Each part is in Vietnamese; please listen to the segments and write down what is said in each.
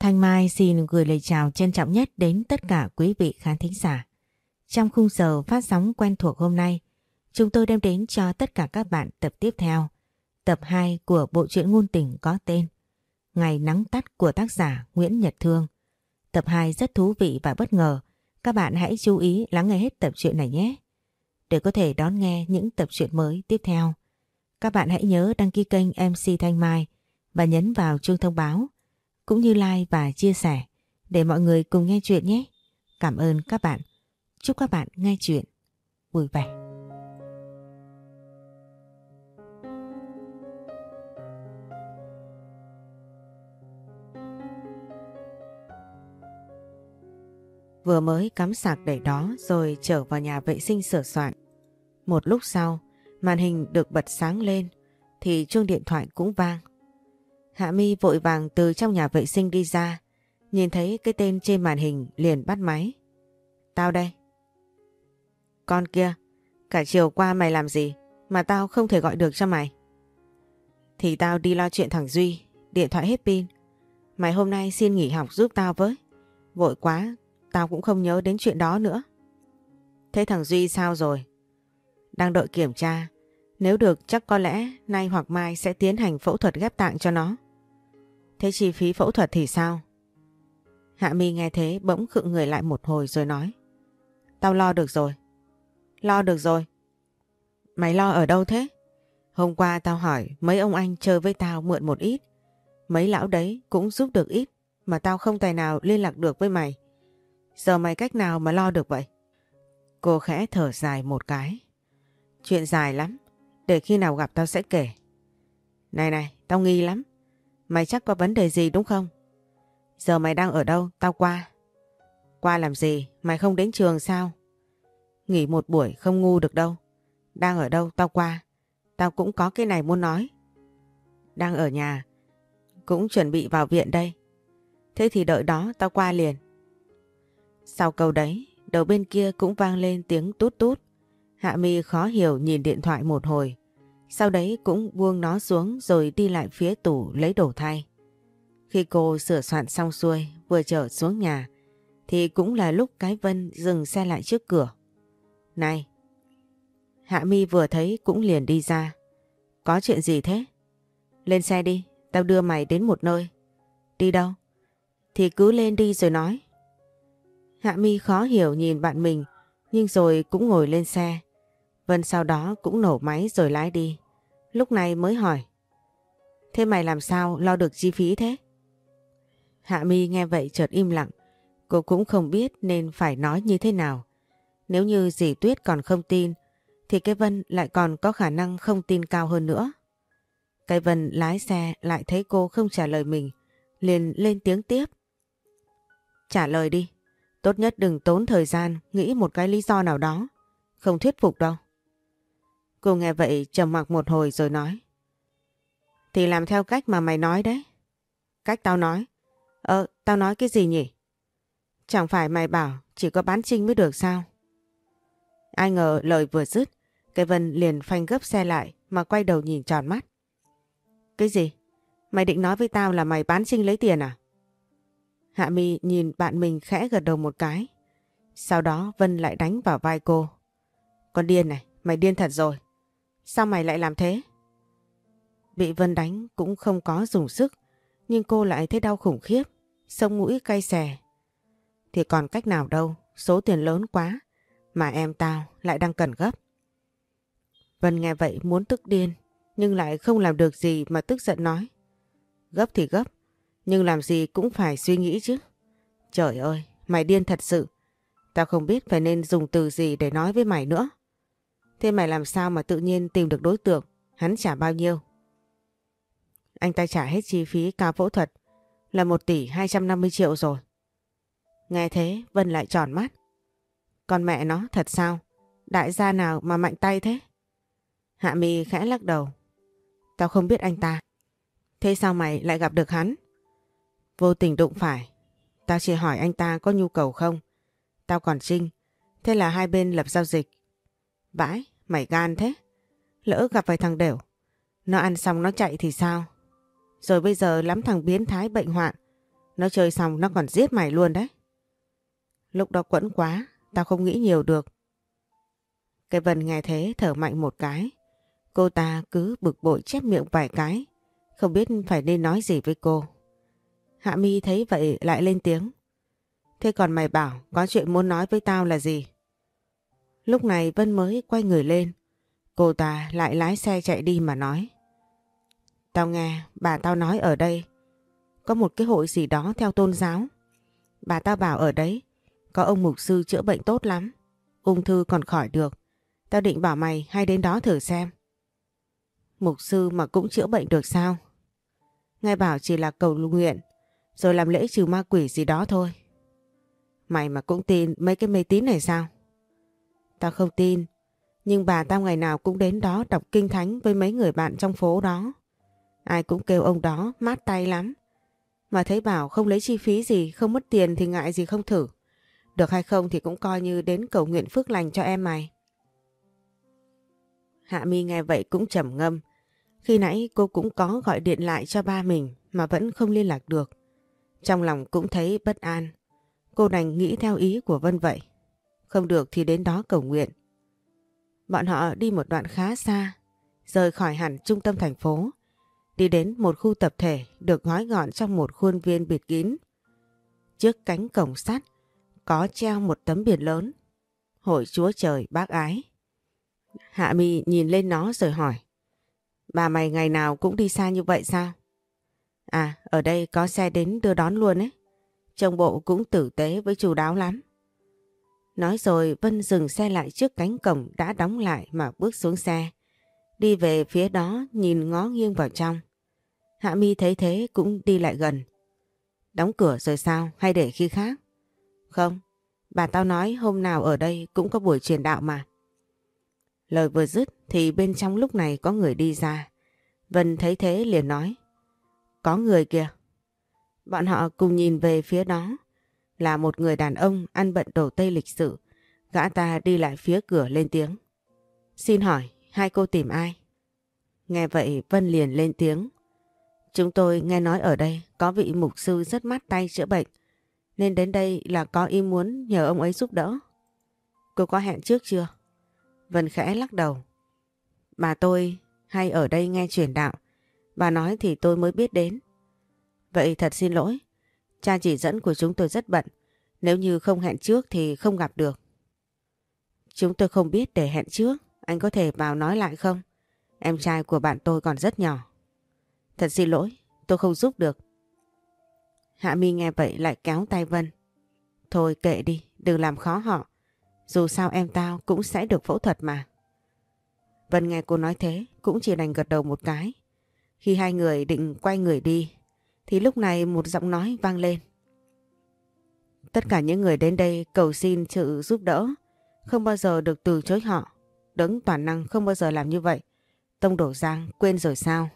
Thanh Mai xin gửi lời chào trân trọng nhất đến tất cả quý vị khán thính giả. Trong khung giờ phát sóng quen thuộc hôm nay, chúng tôi đem đến cho tất cả các bạn tập tiếp theo, tập 2 của bộ truyện ngôn tình có tên Ngày nắng tắt của tác giả Nguyễn Nhật Thương. Tập 2 rất thú vị và bất ngờ, các bạn hãy chú ý lắng nghe hết tập truyện này nhé. Để có thể đón nghe những tập truyện mới tiếp theo, các bạn hãy nhớ đăng ký kênh MC Thanh Mai và nhấn vào chuông thông báo cũng như like và chia sẻ để mọi người cùng nghe chuyện nhé. Cảm ơn các bạn. Chúc các bạn nghe chuyện vui vẻ. Vừa mới cắm sạc để đó rồi trở vào nhà vệ sinh sửa soạn. Một lúc sau, màn hình được bật sáng lên thì chuông điện thoại cũng vang. Hạ Mi vội vàng từ trong nhà vệ sinh đi ra, nhìn thấy cái tên trên màn hình liền bắt máy. Tao đây. Con kia, cả chiều qua mày làm gì mà tao không thể gọi được cho mày? Thì tao đi lo chuyện thằng Duy, điện thoại hết pin. Mày hôm nay xin nghỉ học giúp tao với. Vội quá, tao cũng không nhớ đến chuyện đó nữa. Thế thằng Duy sao rồi? Đang đợi kiểm tra. Nếu được chắc có lẽ nay hoặc mai sẽ tiến hành phẫu thuật ghép tạng cho nó. Thế chi phí phẫu thuật thì sao? Hạ mi nghe thế bỗng khựng người lại một hồi rồi nói. Tao lo được rồi. Lo được rồi. Mày lo ở đâu thế? Hôm qua tao hỏi mấy ông anh chơi với tao mượn một ít. Mấy lão đấy cũng giúp được ít mà tao không tài nào liên lạc được với mày. Giờ mày cách nào mà lo được vậy? Cô khẽ thở dài một cái. Chuyện dài lắm. Để khi nào gặp tao sẽ kể. Này này, tao nghi lắm. Mày chắc có vấn đề gì đúng không? Giờ mày đang ở đâu? Tao qua. Qua làm gì? Mày không đến trường sao? Nghỉ một buổi không ngu được đâu. Đang ở đâu? Tao qua. Tao cũng có cái này muốn nói. Đang ở nhà. Cũng chuẩn bị vào viện đây. Thế thì đợi đó tao qua liền. Sau câu đấy, đầu bên kia cũng vang lên tiếng tút tút. Hạ mi khó hiểu nhìn điện thoại một hồi. Sau đấy cũng buông nó xuống rồi đi lại phía tủ lấy đồ thay. Khi cô sửa soạn xong xuôi vừa trở xuống nhà thì cũng là lúc cái Vân dừng xe lại trước cửa. Này! Hạ mi vừa thấy cũng liền đi ra. Có chuyện gì thế? Lên xe đi, tao đưa mày đến một nơi. Đi đâu? Thì cứ lên đi rồi nói. Hạ mi khó hiểu nhìn bạn mình nhưng rồi cũng ngồi lên xe. Vân sau đó cũng nổ máy rồi lái đi. Lúc này mới hỏi. Thế mày làm sao lo được chi phí thế? Hạ mi nghe vậy chợt im lặng. Cô cũng không biết nên phải nói như thế nào. Nếu như dì Tuyết còn không tin, thì cái Vân lại còn có khả năng không tin cao hơn nữa. Cái Vân lái xe lại thấy cô không trả lời mình, liền lên tiếng tiếp. Trả lời đi. Tốt nhất đừng tốn thời gian, nghĩ một cái lý do nào đó. Không thuyết phục đâu. Cô nghe vậy trầm mặc một hồi rồi nói. Thì làm theo cách mà mày nói đấy. Cách tao nói? Ờ, tao nói cái gì nhỉ? Chẳng phải mày bảo chỉ có bán trinh mới được sao? Ai ngờ lời vừa dứt, cái Vân liền phanh gấp xe lại mà quay đầu nhìn tròn mắt. Cái gì? Mày định nói với tao là mày bán trinh lấy tiền à? Hạ mi nhìn bạn mình khẽ gật đầu một cái. Sau đó Vân lại đánh vào vai cô. Con điên này, mày điên thật rồi. Sao mày lại làm thế? Bị Vân đánh cũng không có dùng sức, nhưng cô lại thấy đau khủng khiếp, sông mũi cay xè. Thì còn cách nào đâu, số tiền lớn quá, mà em tao lại đang cần gấp. Vân nghe vậy muốn tức điên, nhưng lại không làm được gì mà tức giận nói. Gấp thì gấp, nhưng làm gì cũng phải suy nghĩ chứ. Trời ơi, mày điên thật sự. Tao không biết phải nên dùng từ gì để nói với mày nữa. Thế mày làm sao mà tự nhiên tìm được đối tượng? Hắn trả bao nhiêu? Anh ta trả hết chi phí cao phẫu thuật, là 1 tỷ 250 triệu rồi. Nghe thế, Vân lại tròn mắt. Còn mẹ nó, thật sao? Đại gia nào mà mạnh tay thế? Hạ mi khẽ lắc đầu. Tao không biết anh ta. Thế sao mày lại gặp được hắn? Vô tình đụng phải. Tao chỉ hỏi anh ta có nhu cầu không? Tao còn Trinh. Thế là hai bên lập giao dịch. Vãi, mày gan thế. Lỡ gặp phải thằng đều. Nó ăn xong nó chạy thì sao? Rồi bây giờ lắm thằng biến thái bệnh hoạn. Nó chơi xong nó còn giết mày luôn đấy. Lúc đó quẫn quá, tao không nghĩ nhiều được. Cái vần nghe thế thở mạnh một cái. Cô ta cứ bực bội chép miệng vài cái, không biết phải nên nói gì với cô. Hạ mi thấy vậy lại lên tiếng. Thế còn mày bảo có chuyện muốn nói với tao là gì? Lúc này Vân mới quay người lên. Cô ta lại lái xe chạy đi mà nói. Tao nghe bà tao nói ở đây, có một cái hội gì đó theo tôn giáo. Bà tao bảo ở đấy, có ông mục sư chữa bệnh tốt lắm. Ung thư còn khỏi được. Tao định bảo mày hay đến đó thử xem. Mục sư mà cũng chữa bệnh được sao? Nghe bảo chỉ là cầu nguyện, rồi làm lễ trừ ma quỷ gì đó thôi. Mày mà cũng tin mấy cái mê tín này sao? Tao không tin. Nhưng bà tao ngày nào cũng đến đó đọc kinh thánh với mấy người bạn trong phố đó. Ai cũng kêu ông đó mát tay lắm. Mà thấy bảo không lấy chi phí gì, không mất tiền thì ngại gì không thử. Được hay không thì cũng coi như đến cầu nguyện phước lành cho em mày. Hạ mi nghe vậy cũng trầm ngâm. Khi nãy cô cũng có gọi điện lại cho ba mình mà vẫn không liên lạc được. Trong lòng cũng thấy bất an. Cô đành nghĩ theo ý của Vân vậy. Không được thì đến đó cầu nguyện. Bọn họ đi một đoạn khá xa, rời khỏi hẳn trung tâm thành phố, đi đến một khu tập thể được gói gọn trong một khuôn viên bịt kín. Trước cánh cổng sắt có treo một tấm biển lớn. Hội Chúa Trời bác ái. Hạ Mi nhìn lên nó rồi hỏi. Bà mày ngày nào cũng đi xa như vậy sao? À, ở đây có xe đến đưa đón luôn ấy. Trông bộ cũng tử tế với chú đáo lắm. Nói rồi Vân dừng xe lại trước cánh cổng đã đóng lại mà bước xuống xe. Đi về phía đó nhìn ngó nghiêng vào trong. Hạ mi thấy thế cũng đi lại gần. Đóng cửa rồi sao hay để khi khác? Không, bà tao nói hôm nào ở đây cũng có buổi truyền đạo mà. Lời vừa dứt thì bên trong lúc này có người đi ra. Vân thấy thế liền nói. Có người kìa. Bọn họ cùng nhìn về phía đó. Là một người đàn ông ăn bận đồ tây lịch sự. Gã ta đi lại phía cửa lên tiếng. Xin hỏi, hai cô tìm ai? Nghe vậy Vân liền lên tiếng. Chúng tôi nghe nói ở đây có vị mục sư rất mát tay chữa bệnh. Nên đến đây là có ý muốn nhờ ông ấy giúp đỡ. Cô có hẹn trước chưa? Vân khẽ lắc đầu. Bà tôi hay ở đây nghe truyền đạo. Bà nói thì tôi mới biết đến. Vậy thật xin lỗi. Cha chỉ dẫn của chúng tôi rất bận. Nếu như không hẹn trước thì không gặp được. Chúng tôi không biết để hẹn trước. Anh có thể vào nói lại không? Em trai của bạn tôi còn rất nhỏ. Thật xin lỗi, tôi không giúp được. Hạ Mi nghe vậy lại kéo tay Vân. Thôi kệ đi, đừng làm khó họ. Dù sao em tao cũng sẽ được phẫu thuật mà. Vân nghe cô nói thế cũng chỉ đành gật đầu một cái. Khi hai người định quay người đi thì lúc này một giọng nói vang lên. Tất cả những người đến đây cầu xin sự giúp đỡ không bao giờ được từ chối họ. Đấng toàn năng không bao giờ làm như vậy. Tông đổ giang quên rồi sao?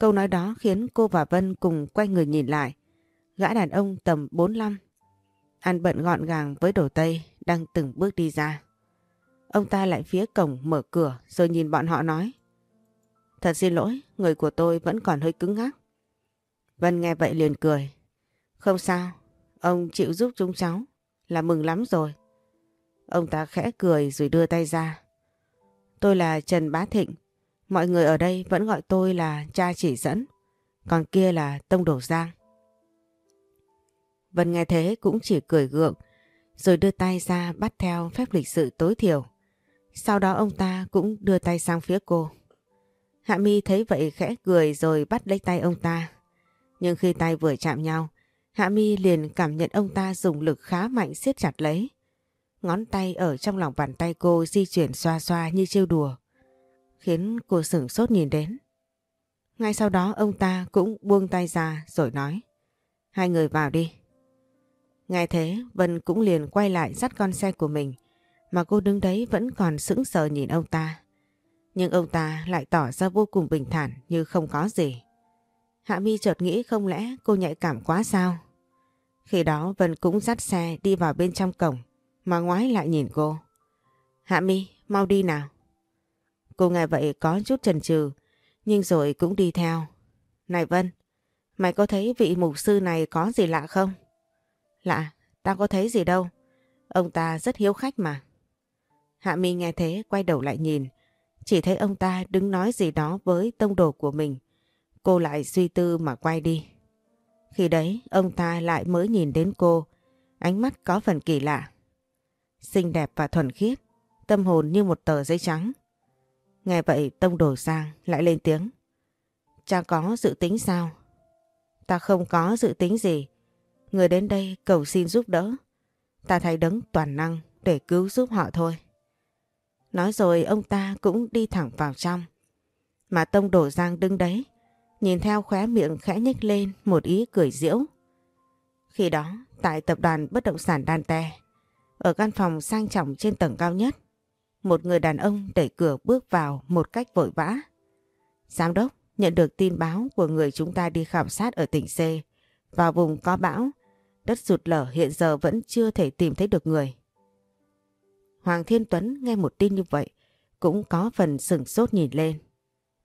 Câu nói đó khiến cô và Vân cùng quay người nhìn lại. Gã đàn ông tầm 45, ăn bận gọn gàng với đồ tây, đang từng bước đi ra. Ông ta lại phía cổng mở cửa rồi nhìn bọn họ nói. Thật xin lỗi, người của tôi vẫn còn hơi cứng ngắc. Vân nghe vậy liền cười. Không sao, ông chịu giúp chúng cháu là mừng lắm rồi. Ông ta khẽ cười rồi đưa tay ra. Tôi là Trần Bá Thịnh. Mọi người ở đây vẫn gọi tôi là cha chỉ dẫn. Còn kia là Tông Đổ Giang. Vân nghe thế cũng chỉ cười gượng rồi đưa tay ra bắt theo phép lịch sự tối thiểu. Sau đó ông ta cũng đưa tay sang phía cô. Hạ mi thấy vậy khẽ cười rồi bắt lấy tay ông ta. Nhưng khi tay vừa chạm nhau, Hạ mi liền cảm nhận ông ta dùng lực khá mạnh siết chặt lấy. Ngón tay ở trong lòng bàn tay cô di chuyển xoa xoa như trêu đùa, khiến cô sửng sốt nhìn đến. Ngay sau đó ông ta cũng buông tay ra rồi nói, hai người vào đi. Nghe thế Vân cũng liền quay lại dắt con xe của mình, mà cô đứng đấy vẫn còn sững sờ nhìn ông ta. Nhưng ông ta lại tỏ ra vô cùng bình thản như không có gì. Hạ Mi chợt nghĩ không lẽ cô nhạy cảm quá sao? Khi đó Vân cũng dắt xe đi vào bên trong cổng mà ngoái lại nhìn cô. Hạ Mi, mau đi nào. Cô nghe vậy có chút chần chừ nhưng rồi cũng đi theo. Này Vân, Mày có thấy vị mục sư này có gì lạ không? Lạ, tao có thấy gì đâu. Ông ta rất hiếu khách mà. Hạ Mi nghe thế quay đầu lại nhìn. Chỉ thấy ông ta đứng nói gì đó với tông đồ của mình. Cô lại suy tư mà quay đi. Khi đấy ông ta lại mới nhìn đến cô. Ánh mắt có phần kỳ lạ. Xinh đẹp và thuần khiết. Tâm hồn như một tờ giấy trắng. Nghe vậy tông đồ sang lại lên tiếng. Cha có dự tính sao? Ta không có dự tính gì. Người đến đây cầu xin giúp đỡ. Ta thấy đấng toàn năng để cứu giúp họ thôi. Nói rồi ông ta cũng đi thẳng vào trong. Mà Tông Đổ Giang đứng đấy, nhìn theo khóe miệng khẽ nhếch lên một ý cười diễu. Khi đó, tại tập đoàn bất động sản Đan Te, ở căn phòng sang trọng trên tầng cao nhất, một người đàn ông đẩy cửa bước vào một cách vội vã. Giám đốc nhận được tin báo của người chúng ta đi khảo sát ở tỉnh C, vào vùng có bão, đất sụt lở hiện giờ vẫn chưa thể tìm thấy được người. Hoàng Thiên Tuấn nghe một tin như vậy cũng có phần sửng sốt nhìn lên.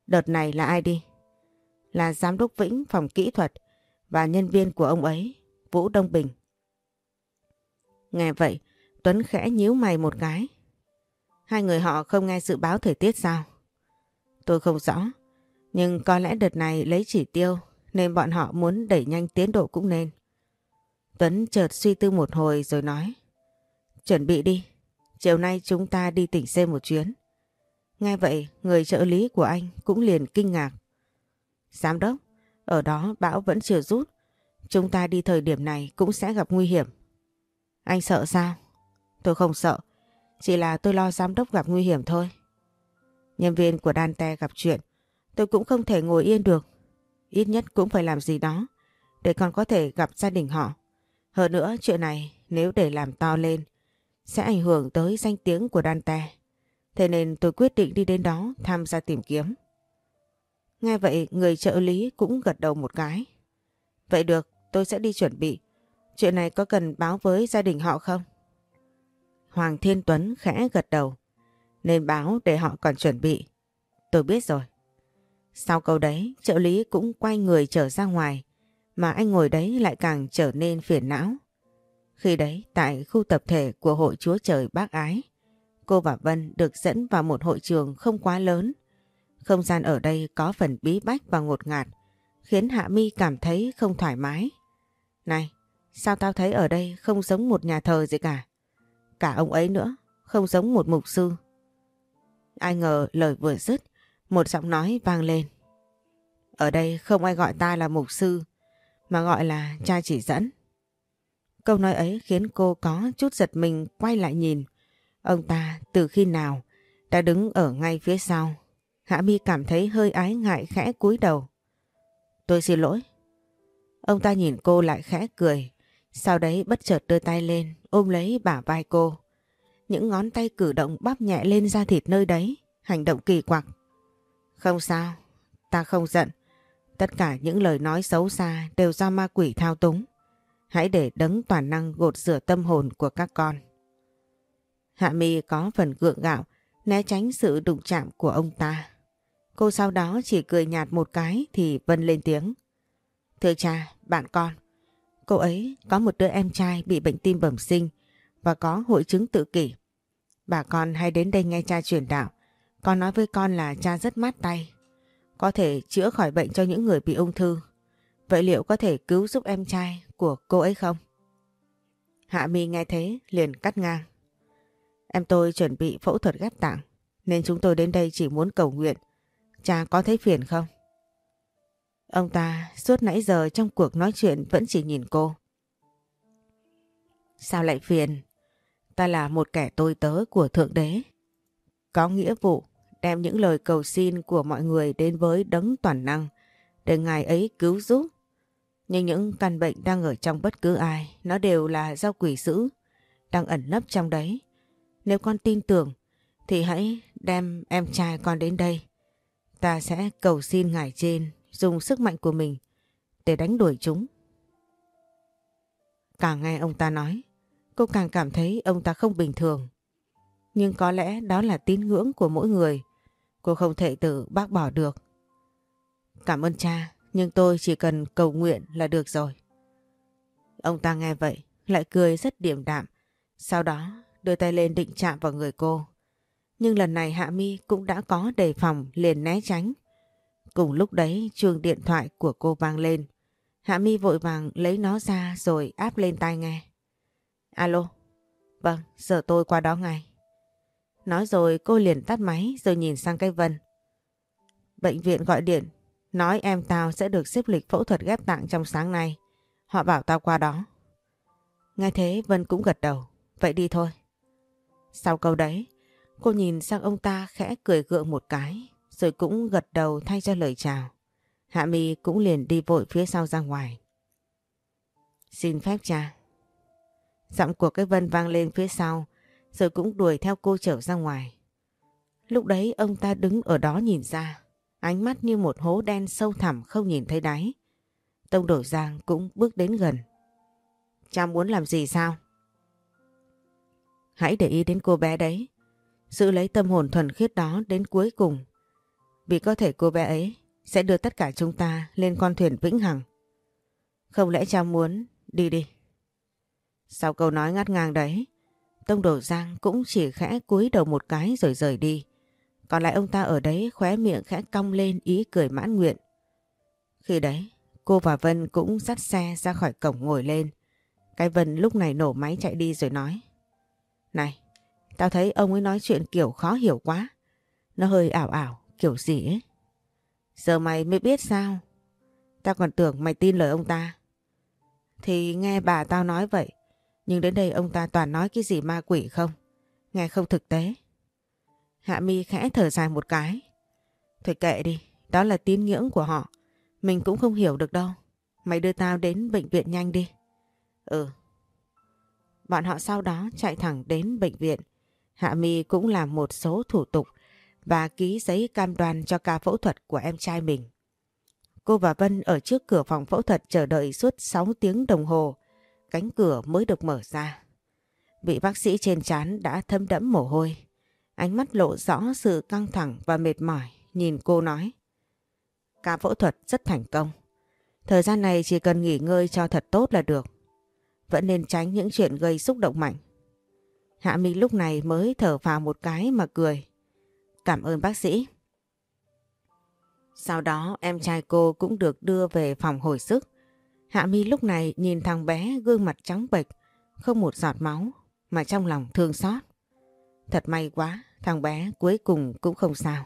Đợt này là ai đi? Là giám đốc Vĩnh phòng kỹ thuật và nhân viên của ông ấy, Vũ Đông Bình. Nghe vậy, Tuấn khẽ nhíu mày một cái. Hai người họ không nghe dự báo thời tiết sao? Tôi không rõ, nhưng có lẽ đợt này lấy chỉ tiêu nên bọn họ muốn đẩy nhanh tiến độ cũng nên. Tuấn chợt suy tư một hồi rồi nói. Chuẩn bị đi, chiều nay chúng ta đi tỉnh C một chuyến. Nghe vậy, người trợ lý của anh cũng liền kinh ngạc. Giám đốc, ở đó bão vẫn chưa rút. Chúng ta đi thời điểm này cũng sẽ gặp nguy hiểm. Anh sợ sao? Tôi không sợ. Chỉ là tôi lo giám đốc gặp nguy hiểm thôi. Nhân viên của Dante gặp chuyện. Tôi cũng không thể ngồi yên được. Ít nhất cũng phải làm gì đó để còn có thể gặp gia đình họ. Hơn nữa chuyện này nếu để làm to lên sẽ ảnh hưởng tới danh tiếng của Dante. Thế nên tôi quyết định đi đến đó tham gia tìm kiếm. Nghe vậy người trợ lý cũng gật đầu một cái. Vậy được, tôi sẽ đi chuẩn bị. Chuyện này có cần báo với gia đình họ không? Hoàng Thiên Tuấn khẽ gật đầu. Nên báo để họ còn chuẩn bị. Tôi biết rồi. Sau câu đấy, trợ lý cũng quay người trở ra ngoài. Mà anh ngồi đấy lại càng trở nên phiền não. Khi đấy, tại khu tập thể của hội chúa trời bác ái, cô và Vân được dẫn vào một hội trường không quá lớn. Không gian ở đây có phần bí bách và ngột ngạt, khiến Hạ Mi cảm thấy không thoải mái. Này, sao tao thấy ở đây không giống một nhà thờ gì cả? Cả ông ấy nữa, không giống một mục sư. Ai ngờ lời vừa dứt, một giọng nói vang lên. Ở đây không ai gọi ta là mục sư, mà gọi là cha chỉ dẫn. Câu nói ấy khiến cô có chút giật mình quay lại nhìn. Ông ta từ khi nào đã đứng ở ngay phía sau. Hạ Mi cảm thấy hơi ái ngại khẽ cúi đầu. Tôi xin lỗi. Ông ta nhìn cô lại khẽ cười. Sau đấy bất chợt đưa tay lên ôm lấy bả vai cô. Những ngón tay cử động bắp nhẹ lên da thịt nơi đấy. Hành động kỳ quặc. Không sao. Ta không giận. Tất cả những lời nói xấu xa đều do ma quỷ thao túng. Hãy để đấng toàn năng gột rửa tâm hồn của các con. Hạ mi có phần gượng gạo, né tránh sự đụng chạm của ông ta. Cô sau đó chỉ cười nhạt một cái thì Vân lên tiếng. Thưa cha, bạn con, cô ấy có một đứa em trai bị bệnh tim bẩm sinh và có hội chứng tự kỷ. Bà con hay đến đây nghe cha truyền đạo. Con nói với con là cha rất mát tay. Có thể chữa khỏi bệnh cho những người bị ung thư. Vậy liệu có thể cứu giúp em trai của cô ấy không? Hạ Mi nghe thế liền cắt ngang. Em tôi chuẩn bị phẫu thuật ghép tạng nên chúng tôi đến đây chỉ muốn cầu nguyện. Cha có thấy phiền không? Ông ta suốt nãy giờ trong cuộc nói chuyện vẫn chỉ nhìn cô. Sao lại phiền? Ta là một kẻ tôi tớ của Thượng Đế. Có nghĩa vụ đem những lời cầu xin của mọi người đến với đấng toàn năng để ngài ấy cứu giúp nhưng những căn bệnh đang ở trong bất cứ ai, nó đều là do quỷ dữ, đang ẩn nấp trong đấy. Nếu con tin tưởng, thì hãy đem em trai con đến đây. Ta sẽ cầu xin ngài trên dùng sức mạnh của mình để đánh đuổi chúng. Càng nghe ông ta nói, cô càng cảm thấy ông ta không bình thường. Nhưng có lẽ đó là tín ngưỡng của mỗi người. Cô không thể tự bác bỏ được. Cảm ơn cha, nhưng tôi chỉ cần cầu nguyện là được rồi. Ông ta nghe vậy, lại cười rất điềm đạm, sau đó đưa tay lên định chạm vào người cô. Nhưng lần này Hạ Mi cũng đã có đề phòng liền né tránh. Cùng lúc đấy chuông điện thoại của cô vang lên. Hạ Mi vội vàng lấy nó ra rồi áp lên tai nghe. Alo, vâng, giờ tôi qua đó ngay. Nói rồi cô liền tắt máy rồi nhìn sang cây Vân. Bệnh viện gọi điện, nói em tao sẽ được xếp lịch phẫu thuật ghép tạng trong sáng nay. Họ bảo tao qua đó. Nghe thế Vân cũng gật đầu, vậy đi thôi. Sau câu đấy, cô nhìn sang ông ta khẽ cười gượng một cái, rồi cũng gật đầu thay cho lời chào. Hạ Mi cũng liền đi vội phía sau ra ngoài. Xin phép cha. Giọng của cái Vân vang lên phía sau, rồi cũng đuổi theo cô trở ra ngoài. Lúc đấy ông ta đứng ở đó nhìn ra, ánh mắt như một hố đen sâu thẳm không nhìn thấy đáy. Tông Đổ Giang cũng bước đến gần. Cha muốn làm gì sao? Hãy để ý đến cô bé đấy. Giữ lấy tâm hồn thuần khiết đó đến cuối cùng. Vì có thể cô bé ấy sẽ đưa tất cả chúng ta lên con thuyền vĩnh hằng. Không lẽ cha muốn đi đi? Sau câu nói ngắt ngang đấy, Tông Đổ Giang cũng chỉ khẽ cúi đầu một cái rồi rời đi. Còn lại ông ta ở đấy khóe miệng khẽ cong lên ý cười mãn nguyện. Khi đấy, cô và Vân cũng dắt xe ra khỏi cổng ngồi lên. Cái Vân lúc này nổ máy chạy đi rồi nói. Này, tao thấy ông ấy nói chuyện kiểu khó hiểu quá. Nó hơi ảo ảo, kiểu gì ấy. Giờ mày mới biết sao? Tao còn tưởng mày tin lời ông ta. Thì nghe bà tao nói vậy. Nhưng đến đây ông ta toàn nói cái gì ma quỷ không? Nghe không thực tế. Hạ mi khẽ thở dài một cái. Thôi kệ đi, đó là tín ngưỡng của họ. Mình cũng không hiểu được đâu. Mày đưa tao đến bệnh viện nhanh đi. Ừ. Bọn họ sau đó chạy thẳng đến bệnh viện. Hạ mi cũng làm một số thủ tục và ký giấy cam đoan cho ca phẫu thuật của em trai mình. Cô và Vân ở trước cửa phòng phẫu thuật chờ đợi suốt 6 tiếng đồng hồ cánh cửa mới được mở ra. Vị bác sĩ trên chán đã thâm đẫm mồ hôi. Ánh mắt lộ rõ sự căng thẳng và mệt mỏi, nhìn cô nói. Ca phẫu thuật rất thành công. Thời gian này chỉ cần nghỉ ngơi cho thật tốt là được. Vẫn nên tránh những chuyện gây xúc động mạnh. Hạ Mi lúc này mới thở vào một cái mà cười. Cảm ơn bác sĩ. Sau đó em trai cô cũng được đưa về phòng hồi sức. Hạ Mi lúc này nhìn thằng bé gương mặt trắng bệch, không một giọt máu, mà trong lòng thương xót. Thật may quá, thằng bé cuối cùng cũng không sao.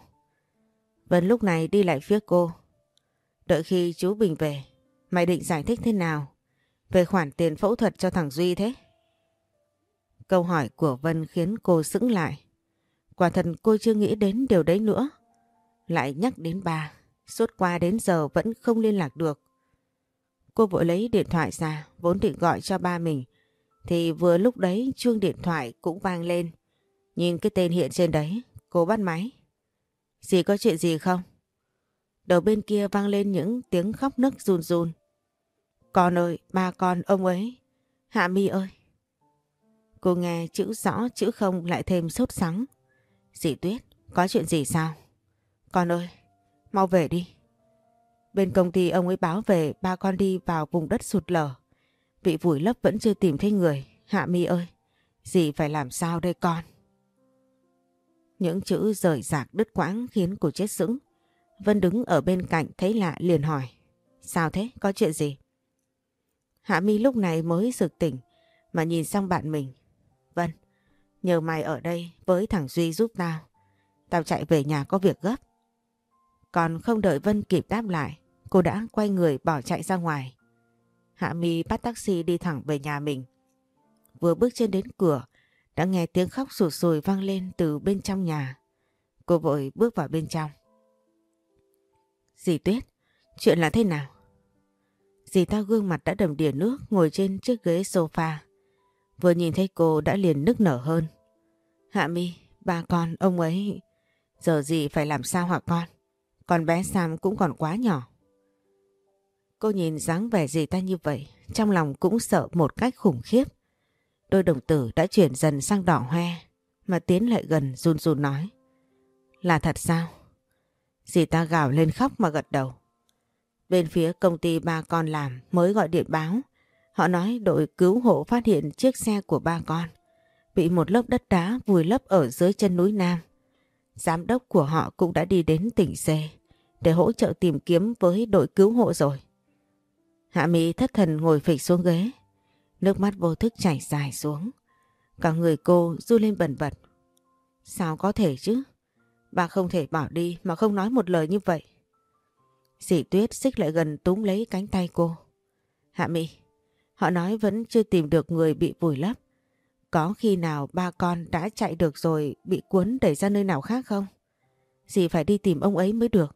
Vân lúc này đi lại phía cô. Đợi khi chú Bình về, mày định giải thích thế nào về khoản tiền phẫu thuật cho thằng Duy thế? Câu hỏi của Vân khiến cô sững lại. Quả thật cô chưa nghĩ đến điều đấy nữa. Lại nhắc đến bà, suốt qua đến giờ vẫn không liên lạc được. Cô vội lấy điện thoại ra, vốn định gọi cho ba mình. Thì vừa lúc đấy chuông điện thoại cũng vang lên. Nhìn cái tên hiện trên đấy, cô bắt máy. Dì có chuyện gì không? Đầu bên kia vang lên những tiếng khóc nức run run. Con ơi, ba con, ông ấy. Hạ mi ơi. Cô nghe chữ rõ chữ không lại thêm sốt sắng. Dì Tuyết, có chuyện gì sao? Con ơi, mau về đi. Bên công ty ông ấy báo về ba con đi vào vùng đất sụt lở. Bị vùi lấp vẫn chưa tìm thấy người. Hạ mi ơi, dì phải làm sao đây con? Những chữ rời rạc đứt quãng khiến cô chết sững. Vân đứng ở bên cạnh thấy lạ liền hỏi. Sao thế? Có chuyện gì? Hạ mi lúc này mới sực tỉnh mà nhìn sang bạn mình. Nhờ mày ở đây với thằng Duy giúp tao. Tao chạy về nhà có việc gấp. Còn không đợi Vân kịp đáp lại, cô đã quay người bỏ chạy ra ngoài. Hạ Mi bắt taxi đi thẳng về nhà mình. Vừa bước chân đến cửa, đã nghe tiếng khóc sụt sùi vang lên từ bên trong nhà. Cô vội bước vào bên trong. Dì Tuyết, chuyện là thế nào? Dì ta gương mặt đã đầm đìa nước ngồi trên chiếc ghế sofa. Vừa nhìn thấy cô đã liền nức nở hơn. Hạ Mi, ba con, ông ấy... Giờ gì phải làm sao hả con? Còn bé Sam cũng còn quá nhỏ. Cô nhìn dáng vẻ gì ta như vậy, trong lòng cũng sợ một cách khủng khiếp. Đôi đồng tử đã chuyển dần sang đỏ hoe, mà tiến lại gần run run nói. Là thật sao? Dì ta gào lên khóc mà gật đầu. Bên phía công ty ba con làm mới gọi điện báo. Họ nói đội cứu hộ phát hiện chiếc xe của ba con bị một lớp đất đá vùi lấp ở dưới chân núi Nam. Giám đốc của họ cũng đã đi đến tỉnh C để hỗ trợ tìm kiếm với đội cứu hộ rồi. Hạ Mỹ thất thần ngồi phịch xuống ghế. Nước mắt vô thức chảy dài xuống. Cả người cô du lên bẩn bật. Sao có thể chứ? Bà không thể bỏ đi mà không nói một lời như vậy. Dì Tuyết xích lại gần túm lấy cánh tay cô. Hạ Mỹ, họ nói vẫn chưa tìm được người bị vùi lấp. Có khi nào ba con đã chạy được rồi bị cuốn đẩy ra nơi nào khác không? Dì phải đi tìm ông ấy mới được.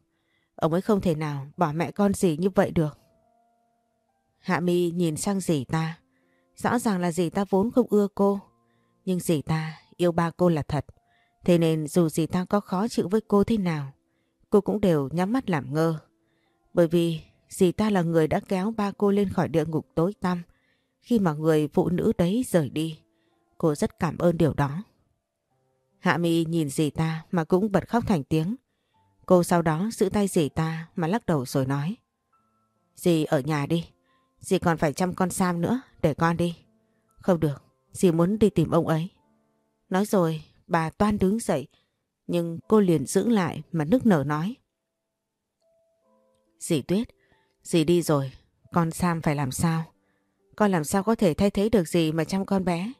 Ông ấy không thể nào bỏ mẹ con dì như vậy được. Hạ Mi nhìn sang dì ta. Rõ ràng là dì ta vốn không ưa cô. Nhưng dì ta yêu ba cô là thật. Thế nên dù dì ta có khó chịu với cô thế nào, cô cũng đều nhắm mắt làm ngơ. Bởi vì dì ta là người đã kéo ba cô lên khỏi địa ngục tối tăm khi mà người phụ nữ đấy rời đi. Cô rất cảm ơn điều đó. Hạ Mi nhìn dì ta mà cũng bật khóc thành tiếng. Cô sau đó giữ tay dì ta mà lắc đầu rồi nói. Dì ở nhà đi. Dì còn phải chăm con Sam nữa. Để con đi. Không được. Dì muốn đi tìm ông ấy. Nói rồi, bà toan đứng dậy. Nhưng cô liền giữ lại mà nức nở nói. Dì Tuyết. Dì đi rồi. Con Sam phải làm sao? Con làm sao có thể thay thế được dì mà chăm con bé?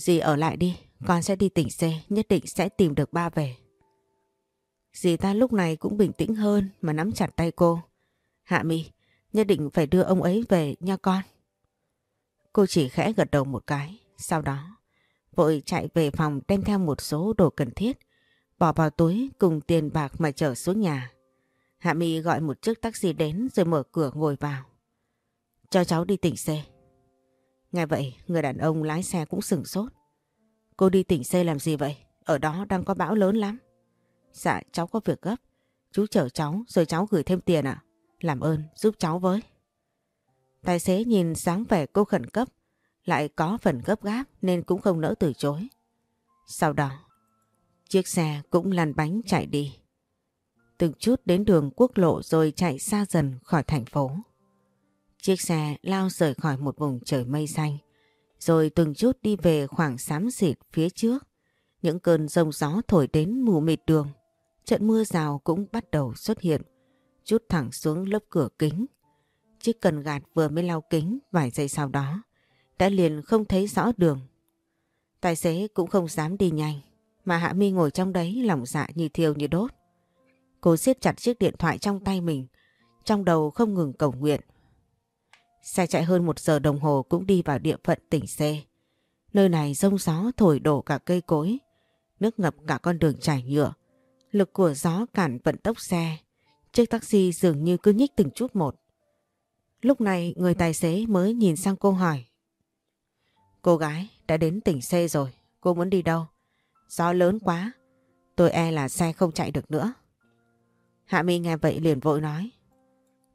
Dì ở lại đi. Con sẽ đi tỉnh C. Nhất định sẽ tìm được ba về. Dì ta lúc này cũng bình tĩnh hơn mà nắm chặt tay cô. Hạ mi, nhất định phải đưa ông ấy về nha con. Cô chỉ khẽ gật đầu một cái, sau đó vội chạy về phòng đem theo một số đồ cần thiết, bỏ vào túi cùng tiền bạc mà chở xuống nhà. Hạ mi gọi một chiếc taxi đến rồi mở cửa ngồi vào. Cho cháu đi tỉnh C. Nghe vậy, người đàn ông lái xe cũng sừng sốt. Cô đi tỉnh C làm gì vậy? Ở đó đang có bão lớn lắm. Dạ cháu có việc gấp. Chú chở cháu rồi cháu gửi thêm tiền ạ. Làm ơn giúp cháu với. Tài xế nhìn sáng vẻ cô khẩn cấp. Lại có phần gấp gáp nên cũng không nỡ từ chối. Sau đó, chiếc xe cũng lăn bánh chạy đi. Từng chút đến đường quốc lộ rồi chạy xa dần khỏi thành phố. Chiếc xe lao rời khỏi một vùng trời mây xanh, rồi từng chút đi về khoảng xám xịt phía trước. Những cơn rông gió thổi đến mù mịt đường. Trận mưa rào cũng bắt đầu xuất hiện, chút thẳng xuống lớp cửa kính. Chiếc cần gạt vừa mới lau kính vài giây sau đó, đã liền không thấy rõ đường. Tài xế cũng không dám đi nhanh, mà Hạ Mi ngồi trong đấy lòng dạ như thiêu như đốt. Cô siết chặt chiếc điện thoại trong tay mình, trong đầu không ngừng cầu nguyện. Xe chạy hơn một giờ đồng hồ cũng đi vào địa phận tỉnh C. Nơi này rông gió thổi đổ cả cây cối, nước ngập cả con đường trải nhựa. Lực của gió cản vận tốc xe. Chiếc taxi dường như cứ nhích từng chút một. Lúc này người tài xế mới nhìn sang cô hỏi. Cô gái đã đến tỉnh C rồi. Cô muốn đi đâu? Gió lớn quá. Tôi e là xe không chạy được nữa. Hạ My nghe vậy liền vội nói.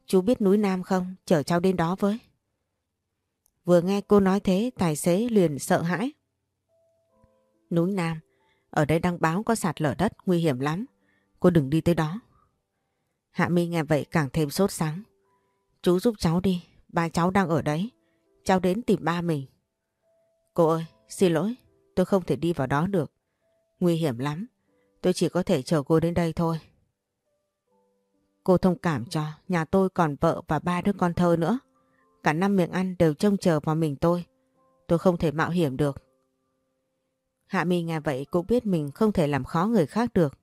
Chú biết núi Nam không? Chở cháu đến đó với. Vừa nghe cô nói thế tài xế liền sợ hãi. Núi Nam. Ở đây đang báo có sạt lở đất nguy hiểm lắm. Cô đừng đi tới đó. Hạ Mi nghe vậy càng thêm sốt sáng. Chú giúp cháu đi. Ba cháu đang ở đấy. Cháu đến tìm ba mình. Cô ơi, xin lỗi. Tôi không thể đi vào đó được. Nguy hiểm lắm. Tôi chỉ có thể chờ cô đến đây thôi. Cô thông cảm cho. Nhà tôi còn vợ và ba đứa con thơ nữa. Cả năm miệng ăn đều trông chờ vào mình tôi. Tôi không thể mạo hiểm được. Hạ Mi nghe vậy cũng biết mình không thể làm khó người khác được.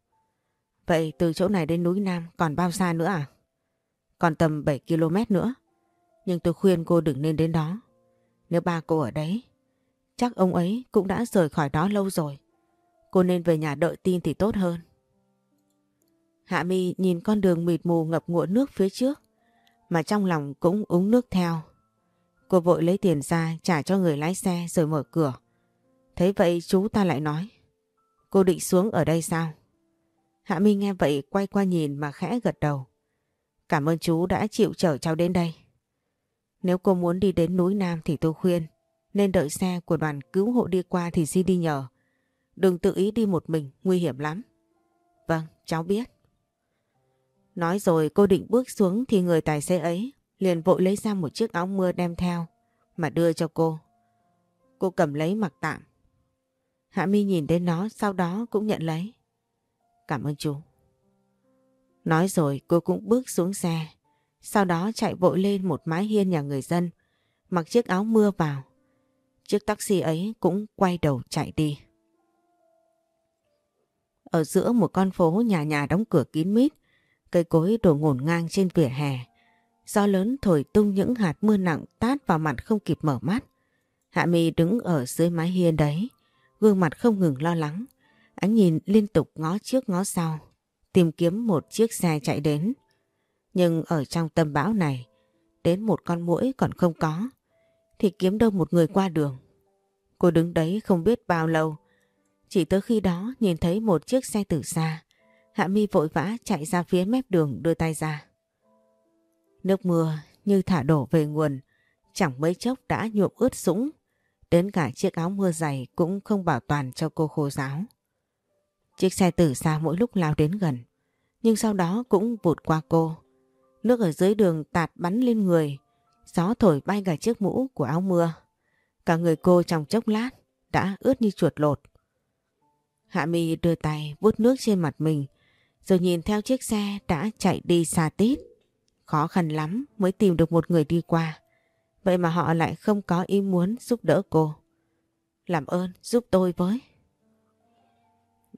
Vậy từ chỗ này đến núi Nam còn bao xa nữa à? Còn tầm 7 km nữa. Nhưng tôi khuyên cô đừng nên đến đó. Nếu ba cô ở đấy, chắc ông ấy cũng đã rời khỏi đó lâu rồi. Cô nên về nhà đợi tin thì tốt hơn. Hạ Mi nhìn con đường mịt mù ngập ngụa nước phía trước, mà trong lòng cũng uống nước theo. Cô vội lấy tiền ra trả cho người lái xe rồi mở cửa. Thấy vậy chú ta lại nói. Cô định xuống ở đây sao? Hạ Mi nghe vậy quay qua nhìn mà khẽ gật đầu. Cảm ơn chú đã chịu chở cháu đến đây. Nếu cô muốn đi đến núi Nam thì tôi khuyên nên đợi xe của đoàn cứu hộ đi qua thì xin đi nhờ. Đừng tự ý đi một mình, nguy hiểm lắm. Vâng, cháu biết. Nói rồi cô định bước xuống thì người tài xế ấy liền vội lấy ra một chiếc áo mưa đem theo mà đưa cho cô. Cô cầm lấy mặc tạm. Hạ Mi nhìn đến nó, sau đó cũng nhận lấy. Cảm ơn chú. Nói rồi cô cũng bước xuống xe. Sau đó chạy vội lên một mái hiên nhà người dân. Mặc chiếc áo mưa vào. Chiếc taxi ấy cũng quay đầu chạy đi. Ở giữa một con phố nhà nhà đóng cửa kín mít. Cây cối đổ ngổn ngang trên vỉa hè. Gió lớn thổi tung những hạt mưa nặng tát vào mặt không kịp mở mắt. Hạ Mi đứng ở dưới mái hiên đấy, gương mặt không ngừng lo lắng. Ánh nhìn liên tục ngó trước ngó sau, tìm kiếm một chiếc xe chạy đến. Nhưng ở trong tâm bão này, đến một con muỗi còn không có, thì kiếm đâu một người qua đường. Cô đứng đấy không biết bao lâu, chỉ tới khi đó nhìn thấy một chiếc xe từ xa, Hạ Mi vội vã chạy ra phía mép đường đưa tay ra. Nước mưa như thả đổ về nguồn, chẳng mấy chốc đã nhuộm ướt sũng. Đến cả chiếc áo mưa dày cũng không bảo toàn cho cô khô ráo. Chiếc xe từ xa mỗi lúc lao đến gần, nhưng sau đó cũng vụt qua cô. Nước ở dưới đường tạt bắn lên người, gió thổi bay cả chiếc mũ của áo mưa. Cả người cô trong chốc lát đã ướt như chuột lột. Hạ Mi đưa tay vuốt nước trên mặt mình, rồi nhìn theo chiếc xe đã chạy đi xa tít. Khó khăn lắm mới tìm được một người đi qua. Vậy mà họ lại không có ý muốn giúp đỡ cô. Làm ơn giúp tôi với.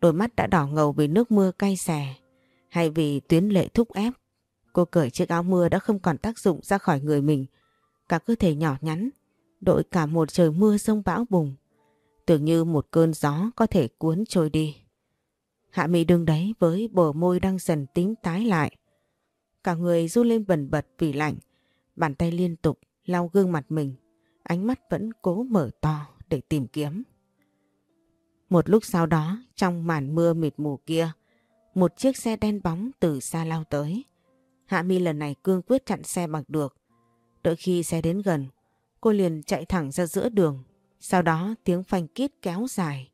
Đôi mắt đã đỏ ngầu vì nước mưa cay xè hay vì tuyến lệ thúc ép. Cô cởi chiếc áo mưa đã không còn tác dụng ra khỏi người mình. Cả cơ thể nhỏ nhắn, đội cả một trời mưa sông bão bùng. Tưởng như một cơn gió có thể cuốn trôi đi. Hạ Mỹ đứng đấy với bờ môi đang dần tím tái lại. Cả người run lên bần bật vì lạnh. Bàn tay liên tục lau gương mặt mình. Ánh mắt vẫn cố mở to để tìm kiếm. Một lúc sau đó, trong màn mưa mịt mù kia, một chiếc xe đen bóng từ xa lao tới. Hạ Mi lần này cương quyết chặn xe bằng được. Đợi khi xe đến gần, cô liền chạy thẳng ra giữa đường. Sau đó tiếng phanh kít kéo dài.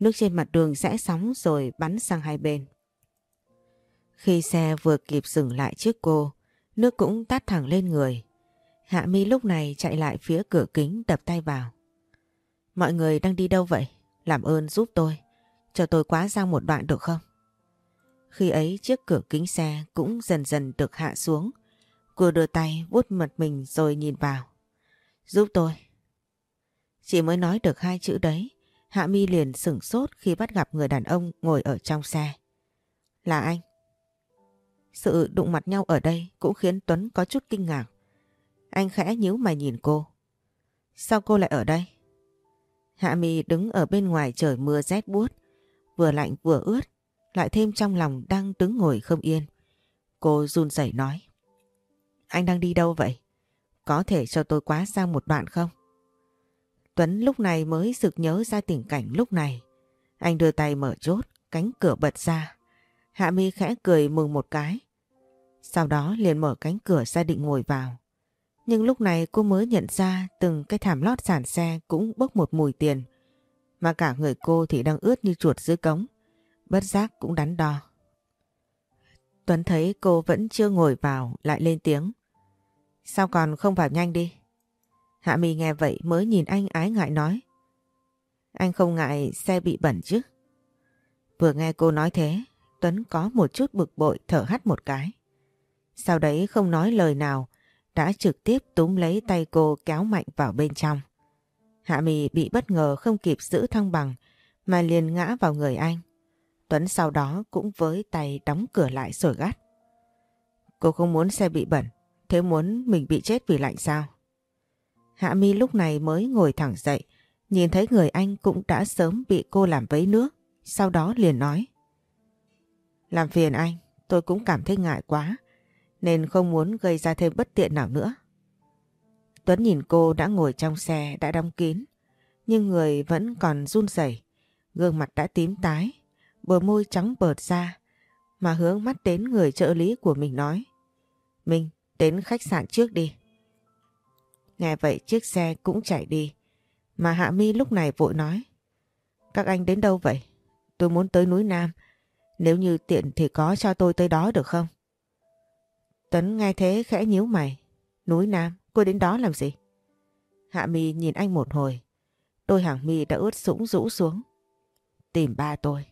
Nước trên mặt đường rẽ sóng rồi bắn sang hai bên. Khi xe vừa kịp dừng lại trước cô, nước cũng tát thẳng lên người. Hạ Mi lúc này chạy lại phía cửa kính đập tay vào. Mọi người đang đi đâu vậy? Làm ơn giúp tôi, cho tôi quá ra một đoạn được không? Khi ấy chiếc cửa kính xe cũng dần dần được hạ xuống. Cô đưa tay vuốt mặt mình rồi nhìn vào. Giúp tôi. chị mới nói được hai chữ đấy, Hạ Mi liền sửng sốt khi bắt gặp người đàn ông ngồi ở trong xe. Là anh. Sự đụng mặt nhau ở đây cũng khiến Tuấn có chút kinh ngạc. Anh khẽ nhíu mày nhìn cô. Sao cô lại ở đây? Hạ Mi đứng ở bên ngoài trời mưa rét buốt, vừa lạnh vừa ướt, lại thêm trong lòng đang đứng ngồi không yên. Cô run rẩy nói. Anh đang đi đâu vậy? Có thể cho tôi quá sang một đoạn không? Tuấn lúc này mới sực nhớ ra tình cảnh lúc này. Anh đưa tay mở chốt, cánh cửa bật ra. Hạ Mi khẽ cười mừng một cái. Sau đó liền mở cánh cửa ra định ngồi vào. Nhưng lúc này cô mới nhận ra từng cái thảm lót sàn xe cũng bốc một mùi tiền. Mà cả người cô thì đang ướt như chuột dưới cống. Bất giác cũng đắn đo. Tuấn thấy cô vẫn chưa ngồi vào lại lên tiếng. Sao còn không vào nhanh đi? Hạ Mi nghe vậy mới nhìn anh ái ngại nói. Anh không ngại xe bị bẩn chứ? Vừa nghe cô nói thế, Tuấn có một chút bực bội thở hắt một cái. Sau đấy không nói lời nào, đã trực tiếp túm lấy tay cô kéo mạnh vào bên trong. Hạ Mì bị bất ngờ không kịp giữ thăng bằng mà liền ngã vào người anh. Tuấn sau đó cũng với tay đóng cửa lại sổi gắt. Cô không muốn xe bị bẩn, thế muốn mình bị chết vì lạnh sao? Hạ Mi lúc này mới ngồi thẳng dậy, nhìn thấy người anh cũng đã sớm bị cô làm vấy nước, sau đó liền nói. Làm phiền anh, tôi cũng cảm thấy ngại quá, nên không muốn gây ra thêm bất tiện nào nữa. Tuấn nhìn cô đã ngồi trong xe đã đóng kín, nhưng người vẫn còn run rẩy, gương mặt đã tím tái, bờ môi trắng bợt ra, mà hướng mắt đến người trợ lý của mình nói. Minh, đến khách sạn trước đi. Nghe vậy chiếc xe cũng chạy đi, mà Hạ Mi lúc này vội nói. Các anh đến đâu vậy? Tôi muốn tới núi Nam, nếu như tiện thì có cho tôi tới đó được không? Tuấn nghe thế khẽ nhíu mày. Núi Nam, cô đến đó làm gì? Hạ mi nhìn anh một hồi. Đôi hàng mi đã ướt sũng rũ xuống. Tìm ba tôi.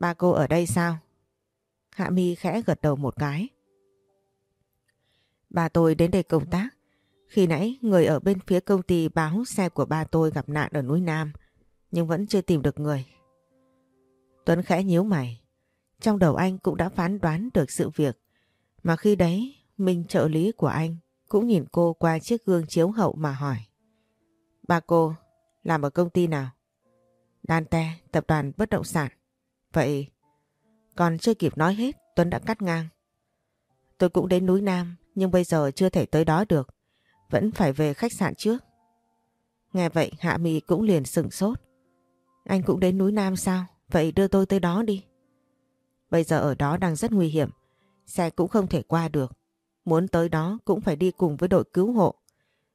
Ba cô ở đây sao? Hạ mi khẽ gật đầu một cái. bà tôi đến đây công tác. Khi nãy người ở bên phía công ty báo xe của ba tôi gặp nạn ở núi Nam. Nhưng vẫn chưa tìm được người. Tuấn khẽ nhíu mày. Trong đầu anh cũng đã phán đoán được sự việc. Mà khi đấy, Minh trợ lý của anh cũng nhìn cô qua chiếc gương chiếu hậu mà hỏi. Ba cô, làm ở công ty nào? Dante, tập đoàn bất động sản. Vậy, còn chưa kịp nói hết, Tuấn đã cắt ngang. Tôi cũng đến núi Nam, nhưng bây giờ chưa thể tới đó được. Vẫn phải về khách sạn trước. Nghe vậy, Hạ mị cũng liền sừng sốt. Anh cũng đến núi Nam sao? Vậy đưa tôi tới đó đi. Bây giờ ở đó đang rất nguy hiểm. Xe cũng không thể qua được. Muốn tới đó cũng phải đi cùng với đội cứu hộ.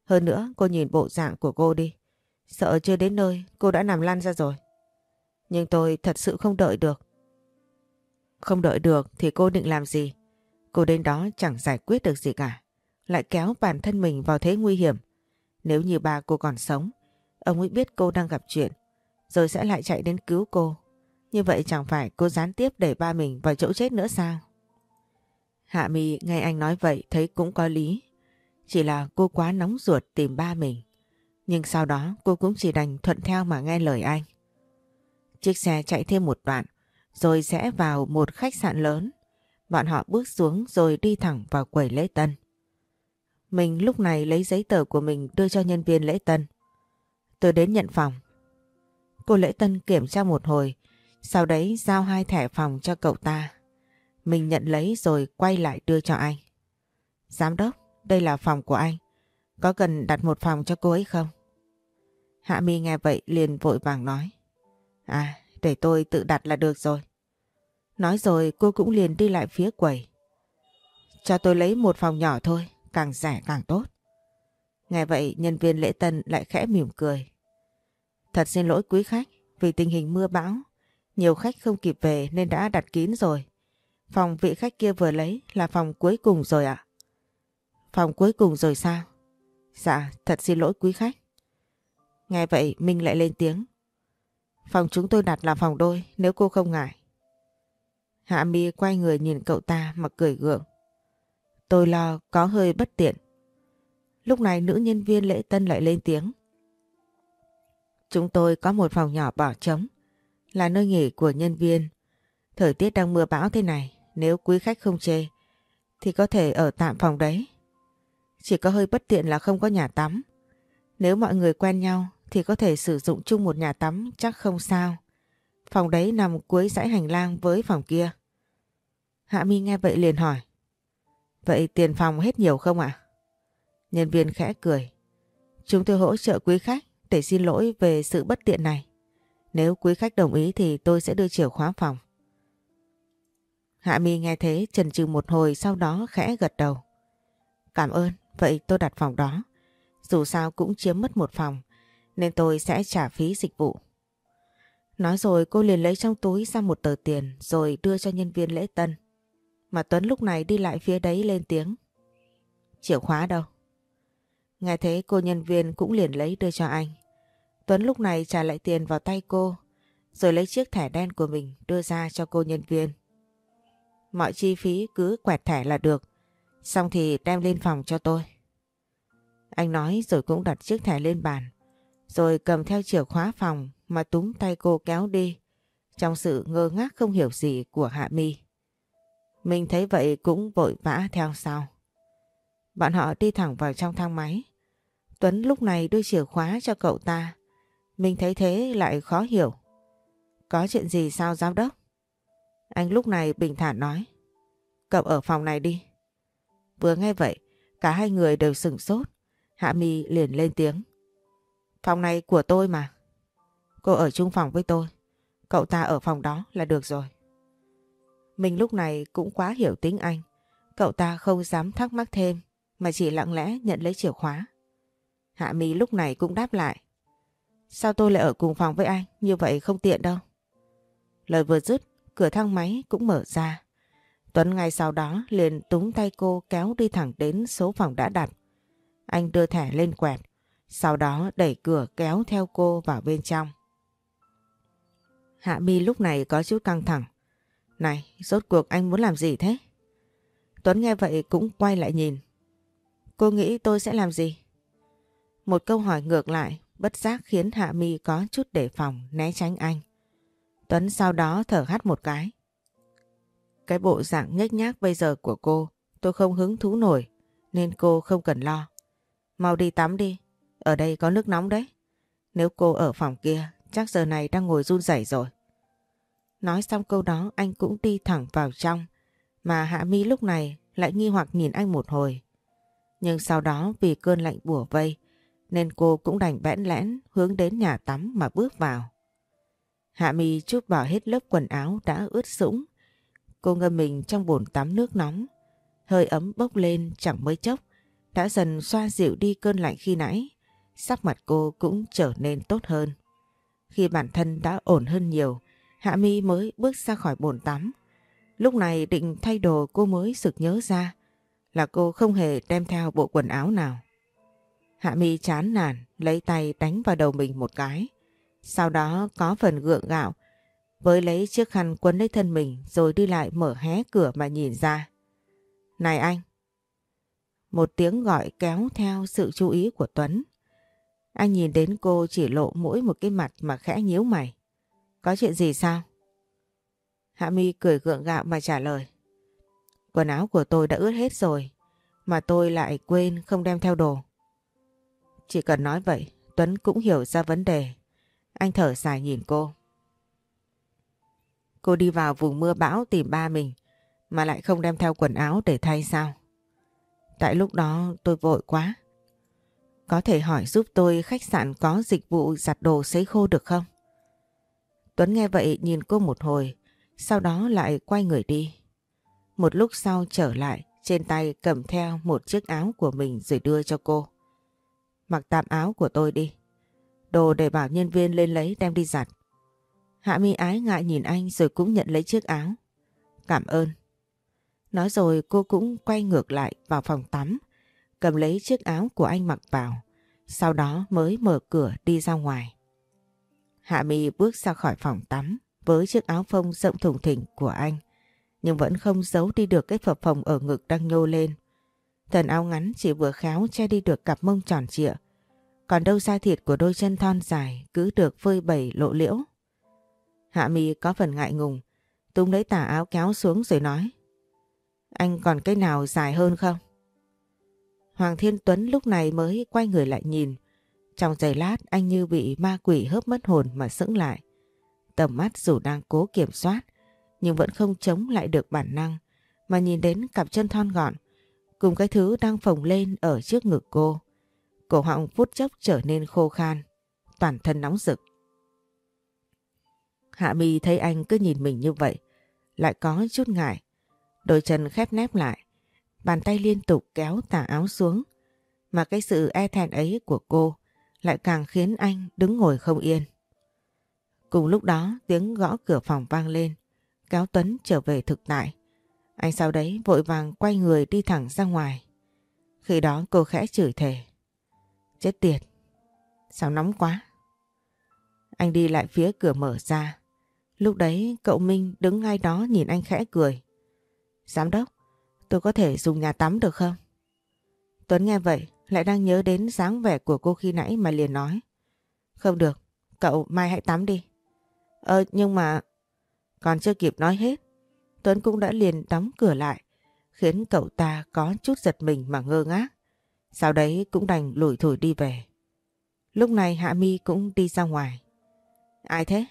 Hơn nữa, cô nhìn bộ dạng của cô đi. Sợ chưa đến nơi, cô đã nằm lăn ra rồi. Nhưng tôi thật sự không đợi được. Không đợi được thì cô định làm gì? Cô đến đó chẳng giải quyết được gì cả. Lại kéo bản thân mình vào thế nguy hiểm. Nếu như bà cô còn sống, ông ấy biết cô đang gặp chuyện, rồi sẽ lại chạy đến cứu cô. Như vậy chẳng phải cô gián tiếp đẩy ba mình vào chỗ chết nữa sao? Hạ Mi nghe anh nói vậy thấy cũng có lý. Chỉ là cô quá nóng ruột tìm ba mình. Nhưng sau đó cô cũng chỉ đành thuận theo mà nghe lời anh. Chiếc xe chạy thêm một đoạn rồi sẽ vào một khách sạn lớn. Bọn họ bước xuống rồi đi thẳng vào quầy lễ tân. Mình lúc này lấy giấy tờ của mình đưa cho nhân viên lễ tân. Tôi đến nhận phòng. Cô lễ tân kiểm tra một hồi, sau đấy giao hai thẻ phòng cho cậu ta. Mình nhận lấy rồi quay lại đưa cho anh. Giám đốc, đây là phòng của anh. Có cần đặt một phòng cho cô ấy không? Hạ Mi nghe vậy liền vội vàng nói. À, để tôi tự đặt là được rồi. Nói rồi cô cũng liền đi lại phía quầy. Cho tôi lấy một phòng nhỏ thôi, càng rẻ càng tốt. Nghe vậy nhân viên lễ tân lại khẽ mỉm cười. Thật xin lỗi quý khách, vì tình hình mưa bão, nhiều khách không kịp về nên đã đặt kín rồi. Phòng vị khách kia vừa lấy là phòng cuối cùng rồi ạ. Phòng cuối cùng rồi sao? Dạ, thật xin lỗi quý khách. Nghe vậy Minh lại lên tiếng. Phòng chúng tôi đặt là phòng đôi nếu cô không ngại. Hạ Mi quay người nhìn cậu ta mà cười gượng. Tôi lo có hơi bất tiện. Lúc này nữ nhân viên lễ tân lại lên tiếng. Chúng tôi có một phòng nhỏ bỏ trống, là nơi nghỉ của nhân viên. Thời tiết đang mưa bão thế này, nếu quý khách không chê, thì có thể ở tạm phòng đấy. Chỉ có hơi bất tiện là không có nhà tắm. Nếu mọi người quen nhau thì có thể sử dụng chung một nhà tắm chắc không sao. Phòng đấy nằm cuối dãy hành lang với phòng kia. Hạ Mi nghe vậy liền hỏi. Vậy tiền phòng hết nhiều không ạ? Nhân viên khẽ cười. Chúng tôi hỗ trợ quý khách để xin lỗi về sự bất tiện này. Nếu quý khách đồng ý thì tôi sẽ đưa chìa khóa phòng. Hạ Mi nghe thế chần chừ một hồi sau đó khẽ gật đầu. Cảm ơn, vậy tôi đặt phòng đó. Dù sao cũng chiếm mất một phòng nên tôi sẽ trả phí dịch vụ. Nói rồi cô liền lấy trong túi ra một tờ tiền rồi đưa cho nhân viên lễ tân. Mà Tuấn lúc này đi lại phía đấy lên tiếng. Chìa khóa đâu? Nghe thế cô nhân viên cũng liền lấy đưa cho anh. Tuấn lúc này trả lại tiền vào tay cô, rồi lấy chiếc thẻ đen của mình đưa ra cho cô nhân viên. Mọi chi phí cứ quẹt thẻ là được. Xong thì đem lên phòng cho tôi. Anh nói rồi cũng đặt chiếc thẻ lên bàn. Rồi cầm theo chìa khóa phòng mà túng tay cô kéo đi. Trong sự ngơ ngác không hiểu gì của Hạ Mi. Mình thấy vậy cũng vội vã theo sau. Bọn họ đi thẳng vào trong thang máy. Tuấn lúc này đưa chìa khóa cho cậu ta. Mình thấy thế lại khó hiểu. Có chuyện gì sao giám đốc? Anh lúc này bình thản nói. Cậu ở phòng này đi. Vừa nghe vậy, cả hai người đều sửng sốt. Hạ Mi liền lên tiếng. Phòng này của tôi mà. Cô ở chung phòng với tôi. Cậu ta ở phòng đó là được rồi. Mình lúc này cũng quá hiểu tính anh. Cậu ta không dám thắc mắc thêm mà chỉ lặng lẽ nhận lấy chìa khóa. Hạ Mi lúc này cũng đáp lại. Sao tôi lại ở cùng phòng với anh? Như vậy không tiện đâu. Lời vừa dứt, cửa thang máy cũng mở ra. Tuấn ngay sau đó liền túng tay cô kéo đi thẳng đến số phòng đã đặt. Anh đưa thẻ lên quẹt, sau đó đẩy cửa kéo theo cô vào bên trong. Hạ Mi lúc này có chút căng thẳng. Này, rốt cuộc anh muốn làm gì thế? Tuấn nghe vậy cũng quay lại nhìn. Cô nghĩ tôi sẽ làm gì? Một câu hỏi ngược lại, bất giác khiến Hạ Mi có chút đề phòng, né tránh anh. Tuấn sau đó thở hắt một cái. Cái bộ dạng nhếch nhác bây giờ của cô, tôi không hứng thú nổi, nên cô không cần lo. Mau đi tắm đi, ở đây có nước nóng đấy. Nếu cô ở phòng kia, chắc giờ này đang ngồi run rẩy rồi. Nói xong câu đó anh cũng đi thẳng vào trong, mà Hạ Mi lúc này lại nghi hoặc nhìn anh một hồi. Nhưng sau đó vì cơn lạnh bùa vây, nên cô cũng đành bẽn lẽn hướng đến nhà tắm mà bước vào. Hạ Mi chút bỏ hết lớp quần áo đã ướt sũng. Cô ngâm mình trong bồn tắm nước nóng. Hơi ấm bốc lên chẳng mấy chốc, đã dần xoa dịu đi cơn lạnh khi nãy. Sắc mặt cô cũng trở nên tốt hơn. Khi bản thân đã ổn hơn nhiều, Hạ Mi mới bước ra khỏi bồn tắm. Lúc này định thay đồ, cô mới sực nhớ ra là cô không hề đem theo bộ quần áo nào. Hạ Mi chán nản, lấy tay đánh vào đầu mình một cái. Sau đó có phần gượng gạo, với lấy chiếc khăn quấn lấy thân mình, rồi đi lại mở hé cửa mà nhìn ra. Này anh! Một tiếng gọi kéo theo sự chú ý của Tuấn. Anh nhìn đến cô chỉ lộ mỗi một cái mặt mà khẽ nhíu mày. Có chuyện gì sao? Hạ Mi cười gượng gạo mà trả lời. Quần áo của tôi đã ướt hết rồi, mà tôi lại quên không đem theo đồ. Chỉ cần nói vậy, Tuấn cũng hiểu ra vấn đề. Anh thở dài nhìn cô. Cô đi vào vùng mưa bão tìm ba mình, mà lại không đem theo quần áo để thay sao? Tại lúc đó tôi vội quá. Có thể hỏi giúp tôi khách sạn có dịch vụ giặt đồ sấy khô được không? Tuấn nghe vậy nhìn cô một hồi, sau đó lại quay người đi. Một lúc sau trở lại, trên tay cầm theo một chiếc áo của mình rồi đưa cho cô. Mặc tạm áo của tôi đi. Đồ để bảo nhân viên lên lấy đem đi giặt. Hạ mi ái ngại nhìn anh rồi cũng nhận lấy chiếc áo. Cảm ơn. Nói rồi cô cũng quay ngược lại vào phòng tắm, cầm lấy chiếc áo của anh mặc vào, sau đó mới mở cửa đi ra ngoài. Hạ mi bước ra khỏi phòng tắm với chiếc áo phông rộng thùng thình của anh, nhưng vẫn không giấu đi được cái phập phồng ở ngực đang nhô lên. Thần áo ngắn chỉ vừa khéo che đi được cặp mông tròn trịa, còn đâu da thịt của đôi chân thon dài cứ được phơi bày lộ liễu. Hạ mi có phần ngại ngùng, tung lấy tà áo kéo xuống rồi nói. Anh còn cái nào dài hơn không? Hoàng Thiên Tuấn lúc này mới quay người lại nhìn. Trong giây lát anh như bị ma quỷ hớp mất hồn mà sững lại. Tầm mắt dù đang cố kiểm soát nhưng vẫn không chống lại được bản năng mà nhìn đến cặp chân thon gọn cùng cái thứ đang phồng lên ở trước ngực cô. Cổ họng phút chốc trở nên khô khan, toàn thân nóng rực. Hạ mi thấy anh cứ nhìn mình như vậy, lại có chút ngại. Đôi chân khép nép lại, bàn tay liên tục kéo tà áo xuống. Mà cái sự e thẹn ấy của cô lại càng khiến anh đứng ngồi không yên. Cùng lúc đó tiếng gõ cửa phòng vang lên, kéo Tuấn trở về thực tại. Anh sau đấy vội vàng quay người đi thẳng ra ngoài. Khi đó cô khẽ chửi thề. Chết tiệt, sao nóng quá. Anh đi lại phía cửa mở ra. Lúc đấy cậu Minh đứng ngay đó nhìn anh khẽ cười. Giám đốc, tôi có thể dùng nhà tắm được không? Tuấn nghe vậy lại đang nhớ đến dáng vẻ của cô khi nãy mà liền nói. Không được, cậu mai hãy tắm đi. Ờ nhưng mà... Còn chưa kịp nói hết, Tuấn cũng đã liền đóng cửa lại, khiến cậu ta có chút giật mình mà ngơ ngác. Sau đấy cũng đành lủi thủi đi về. Lúc này Hạ Mi cũng đi ra ngoài. Ai thế?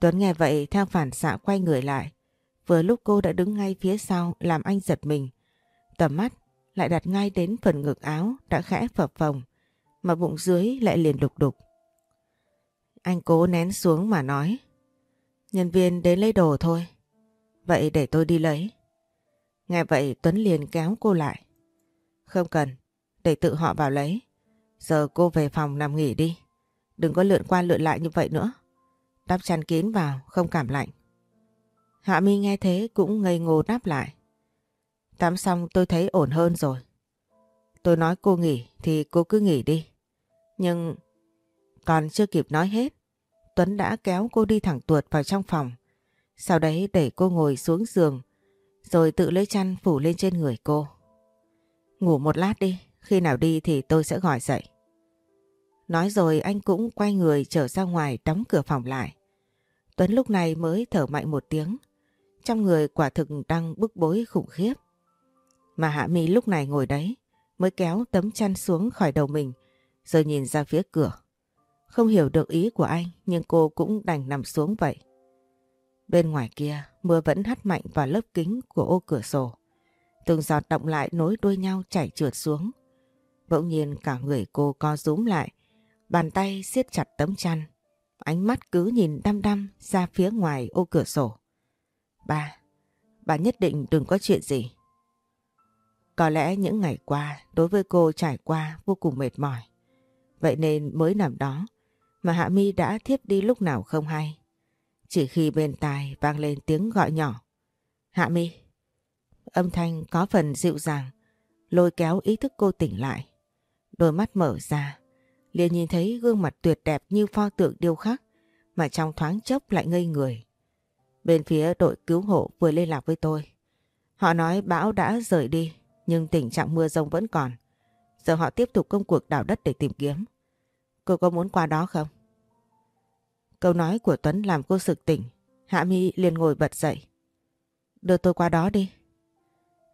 Tuấn nghe vậy theo phản xạ quay người lại. Vừa lúc cô đã đứng ngay phía sau làm anh giật mình. Tầm mắt lại đặt ngay đến phần ngực áo đã khẽ phập phồng mà bụng dưới lại liền đục đục. Anh cố nén xuống mà nói. Nhân viên đến lấy đồ thôi. Vậy để tôi đi lấy. Nghe vậy Tuấn liền kéo cô lại. Không cần, để tự họ vào lấy. Giờ cô về phòng nằm nghỉ đi. Đừng có lượn qua lượn lại như vậy nữa. Đắp chăn kín vào, không cảm lạnh. Hạ mi nghe thế cũng ngây ngô đáp lại. Tắm xong tôi thấy ổn hơn rồi. Tôi nói cô nghỉ thì cô cứ nghỉ đi. Nhưng còn chưa kịp nói hết, Tuấn đã kéo cô đi thẳng tuột vào trong phòng. Sau đấy đẩy cô ngồi xuống giường, rồi tự lấy chăn phủ lên trên người cô. Ngủ một lát đi, khi nào đi thì tôi sẽ gọi dậy. Nói rồi anh cũng quay người trở ra ngoài đóng cửa phòng lại. Tuấn lúc này mới thở mạnh một tiếng. Trong người quả thực đang bức bối khủng khiếp. Mà Hạ Mi lúc này ngồi đấy mới kéo tấm chăn xuống khỏi đầu mình rồi nhìn ra phía cửa. Không hiểu được ý của anh nhưng cô cũng đành nằm xuống vậy. Bên ngoài kia mưa vẫn hắt mạnh vào lớp kính của ô cửa sổ. Từng giọt động lại nối đuôi nhau chảy trượt xuống. Bỗng nhiên cả người cô co rúm lại, bàn tay siết chặt tấm chăn. Ánh mắt cứ nhìn đăm đăm ra phía ngoài ô cửa sổ. Ba, bà nhất định đừng có chuyện gì. Có lẽ những ngày qua đối với cô trải qua vô cùng mệt mỏi. Vậy nên mới nằm đó mà Hạ Mi đã thiếp đi lúc nào không hay. Chỉ khi bên tai vang lên tiếng gọi nhỏ. Hạ Mi. Âm thanh có phần dịu dàng, lôi kéo ý thức cô tỉnh lại. Đôi mắt mở ra, liền nhìn thấy gương mặt tuyệt đẹp như pho tượng điêu khắc mà trong thoáng chốc lại ngây người. Bên phía đội cứu hộ vừa liên lạc với tôi. Họ nói bão đã rời đi nhưng tình trạng mưa rông vẫn còn. Giờ họ tiếp tục công cuộc đào đất để tìm kiếm. Cô có muốn qua đó không? Câu nói của Tuấn làm cô sực tỉnh. Hạ Mi liền ngồi bật dậy. Đưa tôi qua đó đi.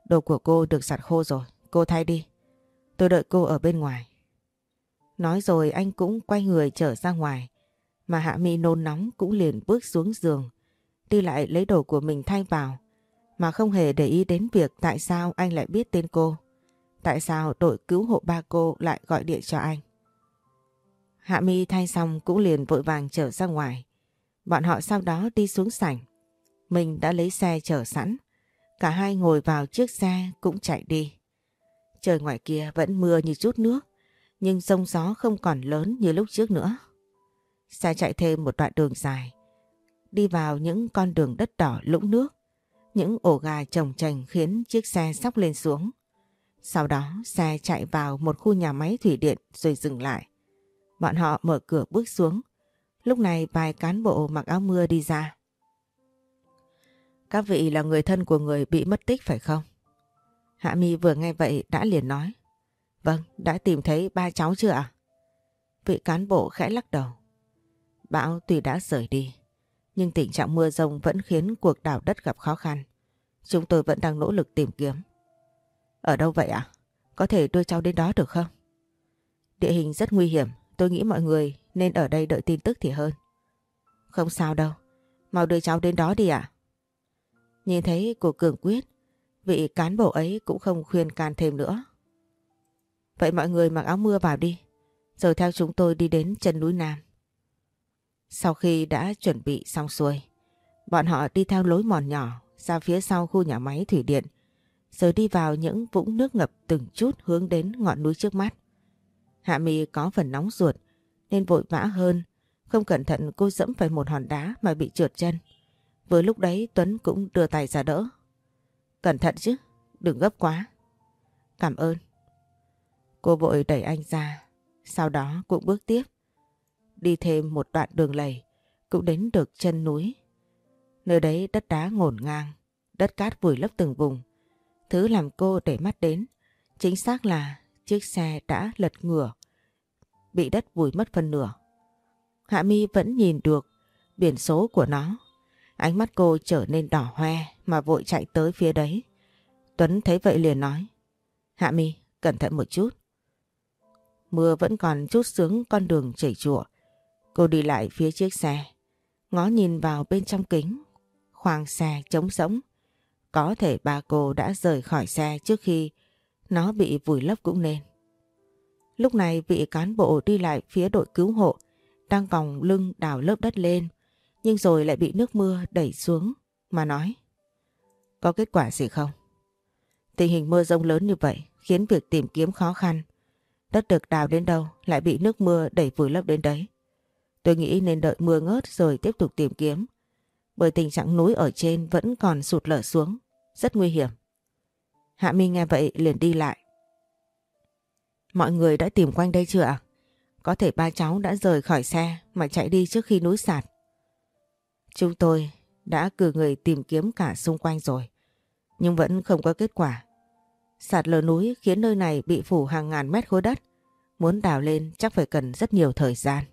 Đồ của cô được giặt khô rồi. Cô thay đi. Tôi đợi cô ở bên ngoài. Nói rồi anh cũng quay người trở ra ngoài. Mà Hạ Mi nôn nóng cũng liền bước xuống giường. Đi lại lấy đồ của mình thay vào. Mà không hề để ý đến việc tại sao anh lại biết tên cô. Tại sao đội cứu hộ ba cô lại gọi điện cho anh. Hạ Mi thay xong cũng liền vội vàng trở ra ngoài. Bọn họ sau đó đi xuống sảnh. Mình đã lấy xe chở sẵn. Cả hai ngồi vào chiếc xe cũng chạy đi. Trời ngoài kia vẫn mưa như chút nước. Nhưng sông gió không còn lớn như lúc trước nữa. Xe chạy thêm một đoạn đường dài. Đi vào những con đường đất đỏ lũng nước. Những ổ gà trồng trành khiến chiếc xe sóc lên xuống. Sau đó xe chạy vào một khu nhà máy thủy điện rồi dừng lại. Bọn họ mở cửa bước xuống. Lúc này vài cán bộ mặc áo mưa đi ra. Các vị là người thân của người bị mất tích phải không? Hạ Mi vừa nghe vậy đã liền nói. Vâng, đã tìm thấy ba cháu chưa ạ? Vị cán bộ khẽ lắc đầu. Bão tuy đã rời đi, nhưng tình trạng mưa rông vẫn khiến cuộc đảo đất gặp khó khăn. Chúng tôi vẫn đang nỗ lực tìm kiếm. Ở đâu vậy ạ? Có thể đưa cháu đến đó được không? Địa hình rất nguy hiểm, tôi nghĩ mọi người nên ở đây đợi tin tức thì hơn. Không sao đâu, mau đưa cháu đến đó đi ạ. Nhìn thấy cô Cường quyết, vị cán bộ ấy cũng không khuyên can thêm nữa. Vậy mọi người mặc áo mưa vào đi, rồi theo chúng tôi đi đến chân núi Nam. Sau khi đã chuẩn bị xong xuôi, bọn họ đi theo lối mòn nhỏ ra phía sau khu nhà máy thủy điện, rồi đi vào những vũng nước ngập từng chút hướng đến ngọn núi trước mắt. Hạ Mi có phần nóng ruột nên vội vã hơn, không cẩn thận cô dẫm phải một hòn đá mà bị trượt chân. Vừa lúc đấy Tuấn cũng đưa tay ra đỡ. Cẩn thận chứ, đừng gấp quá. Cảm ơn. Cô vội đẩy anh ra, sau đó cũng bước tiếp. Đi thêm một đoạn đường lầy, cũng đến được chân núi. Nơi đấy đất đá ngổn ngang, đất cát vùi lấp từng vùng. Thứ làm cô để mắt đến, chính xác là chiếc xe đã lật ngửa, bị đất vùi mất phần nửa. Hạ Mi vẫn nhìn được biển số của nó. Ánh mắt cô trở nên đỏ hoe mà vội chạy tới phía đấy. Tuấn thấy vậy liền nói. Hạ Mi, cẩn thận một chút. Mưa vẫn còn chút sướng con đường chảy chùa. Cô đi lại phía chiếc xe. Ngó nhìn vào bên trong kính khoang xe trống rỗng. Có thể ba cô đã rời khỏi xe trước khi nó bị vùi lấp cũng nên. Lúc này vị cán bộ đi lại phía đội cứu hộ đang còng lưng đào lớp đất lên, nhưng rồi lại bị nước mưa đẩy xuống mà nói, Có kết quả gì không? Tình hình mưa rông lớn như vậy khiến việc tìm kiếm khó khăn. Đất được đào đến đâu lại bị nước mưa đẩy vùi lấp đến đấy. Tôi nghĩ nên đợi mưa ngớt rồi tiếp tục tìm kiếm. Bởi tình trạng núi ở trên vẫn còn sụt lở xuống, rất nguy hiểm. Hạ minh nghe vậy liền đi lại. Mọi người đã tìm quanh đây chưa ạ? Có thể ba cháu đã rời khỏi xe mà chạy đi trước khi núi sạt. Chúng tôi đã cử người tìm kiếm cả xung quanh rồi, nhưng vẫn không có kết quả. Sạt lở núi khiến nơi này bị phủ hàng ngàn mét khối đất, muốn đào lên chắc phải cần rất nhiều thời gian.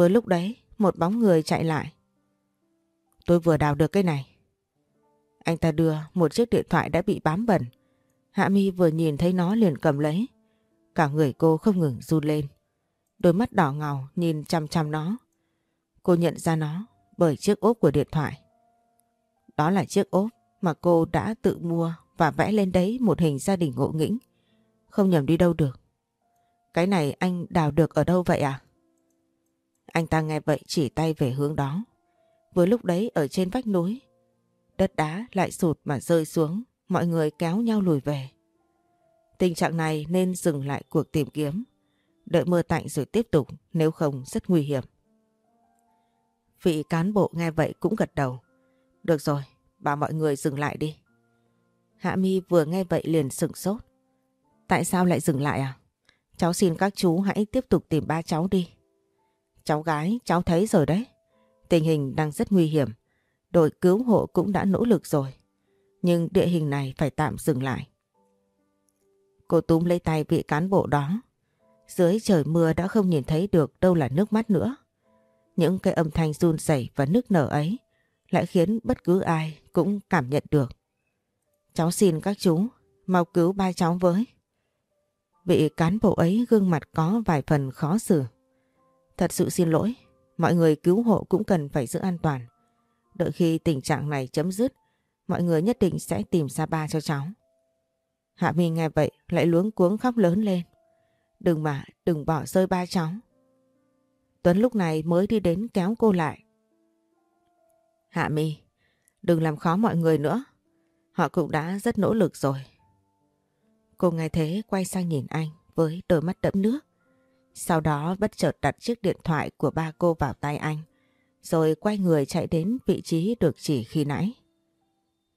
Vừa lúc đấy, một bóng người chạy lại. Tôi vừa đào được cái này. Anh ta đưa một chiếc điện thoại đã bị bám bẩn. Hạ Mi vừa nhìn thấy nó liền cầm lấy. Cả người cô không ngừng run lên. Đôi mắt đỏ ngầu nhìn chăm chăm nó. Cô nhận ra nó bởi chiếc ốp của điện thoại. Đó là chiếc ốp mà cô đã tự mua và vẽ lên đấy một hình gia đình ngộ nghĩnh. Không nhầm đi đâu được. Cái này anh đào được ở đâu vậy à? Anh ta nghe vậy chỉ tay về hướng đó. Vừa lúc đấy ở trên vách núi, đất đá lại sụt mà rơi xuống, mọi người kéo nhau lùi về. Tình trạng này nên dừng lại cuộc tìm kiếm, đợi mưa tạnh rồi tiếp tục nếu không rất nguy hiểm. Vị cán bộ nghe vậy cũng gật đầu. Được rồi, bảo mọi người dừng lại đi. Hạ Mi vừa nghe vậy liền sửng sốt. Tại sao lại dừng lại à? Cháu xin các chú hãy tiếp tục tìm ba cháu đi. Cháu gái, cháu thấy rồi đấy. Tình hình đang rất nguy hiểm. Đội cứu hộ cũng đã nỗ lực rồi. Nhưng địa hình này phải tạm dừng lại. Cô túm lấy tay vị cán bộ đó. Dưới trời mưa đã không nhìn thấy được đâu là nước mắt nữa. Những cái âm thanh run rẩy và nức nở ấy lại khiến bất cứ ai cũng cảm nhận được. Cháu xin các chú, mau cứu ba cháu với. Vị cán bộ ấy gương mặt có vài phần khó xử. Thật sự xin lỗi, mọi người cứu hộ cũng cần phải giữ an toàn. Đợi khi tình trạng này chấm dứt, mọi người nhất định sẽ tìm ra ba cho cháu. Hạ My nghe vậy lại luống cuống khóc lớn lên. Đừng mà, đừng bỏ rơi ba cháu. Tuấn lúc này mới đi đến kéo cô lại. Hạ My, đừng làm khó mọi người nữa. Họ cũng đã rất nỗ lực rồi. Cô nghe thế quay sang nhìn anh với đôi mắt đẫm nước. Sau đó bất chợt đặt chiếc điện thoại của ba cô vào tay anh. Rồi quay người chạy đến vị trí được chỉ khi nãy.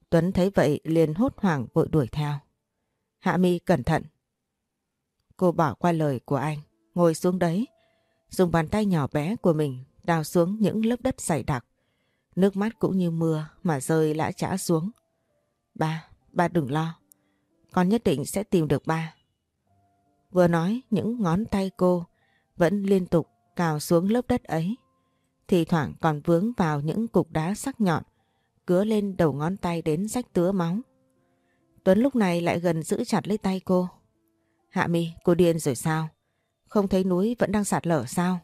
Tuấn thấy vậy liền hốt hoảng vội đuổi theo. Hạ mi cẩn thận. Cô bỏ qua lời của anh, ngồi xuống đấy, dùng bàn tay nhỏ bé của mình đào xuống những lớp đất dày đặc. Nước mắt cũng như mưa mà rơi lã trã xuống. Ba, ba đừng lo. Con nhất định sẽ tìm được ba. Vừa nói những ngón tay cô vẫn liên tục cào xuống lớp đất ấy. Thì thoảng còn vướng vào những cục đá sắc nhọn, cứa lên đầu ngón tay đến rách tứa máu. Tuấn lúc này lại gần giữ chặt lấy tay cô. Hạ mi, cô điên rồi sao? Không thấy núi vẫn đang sạt lở sao?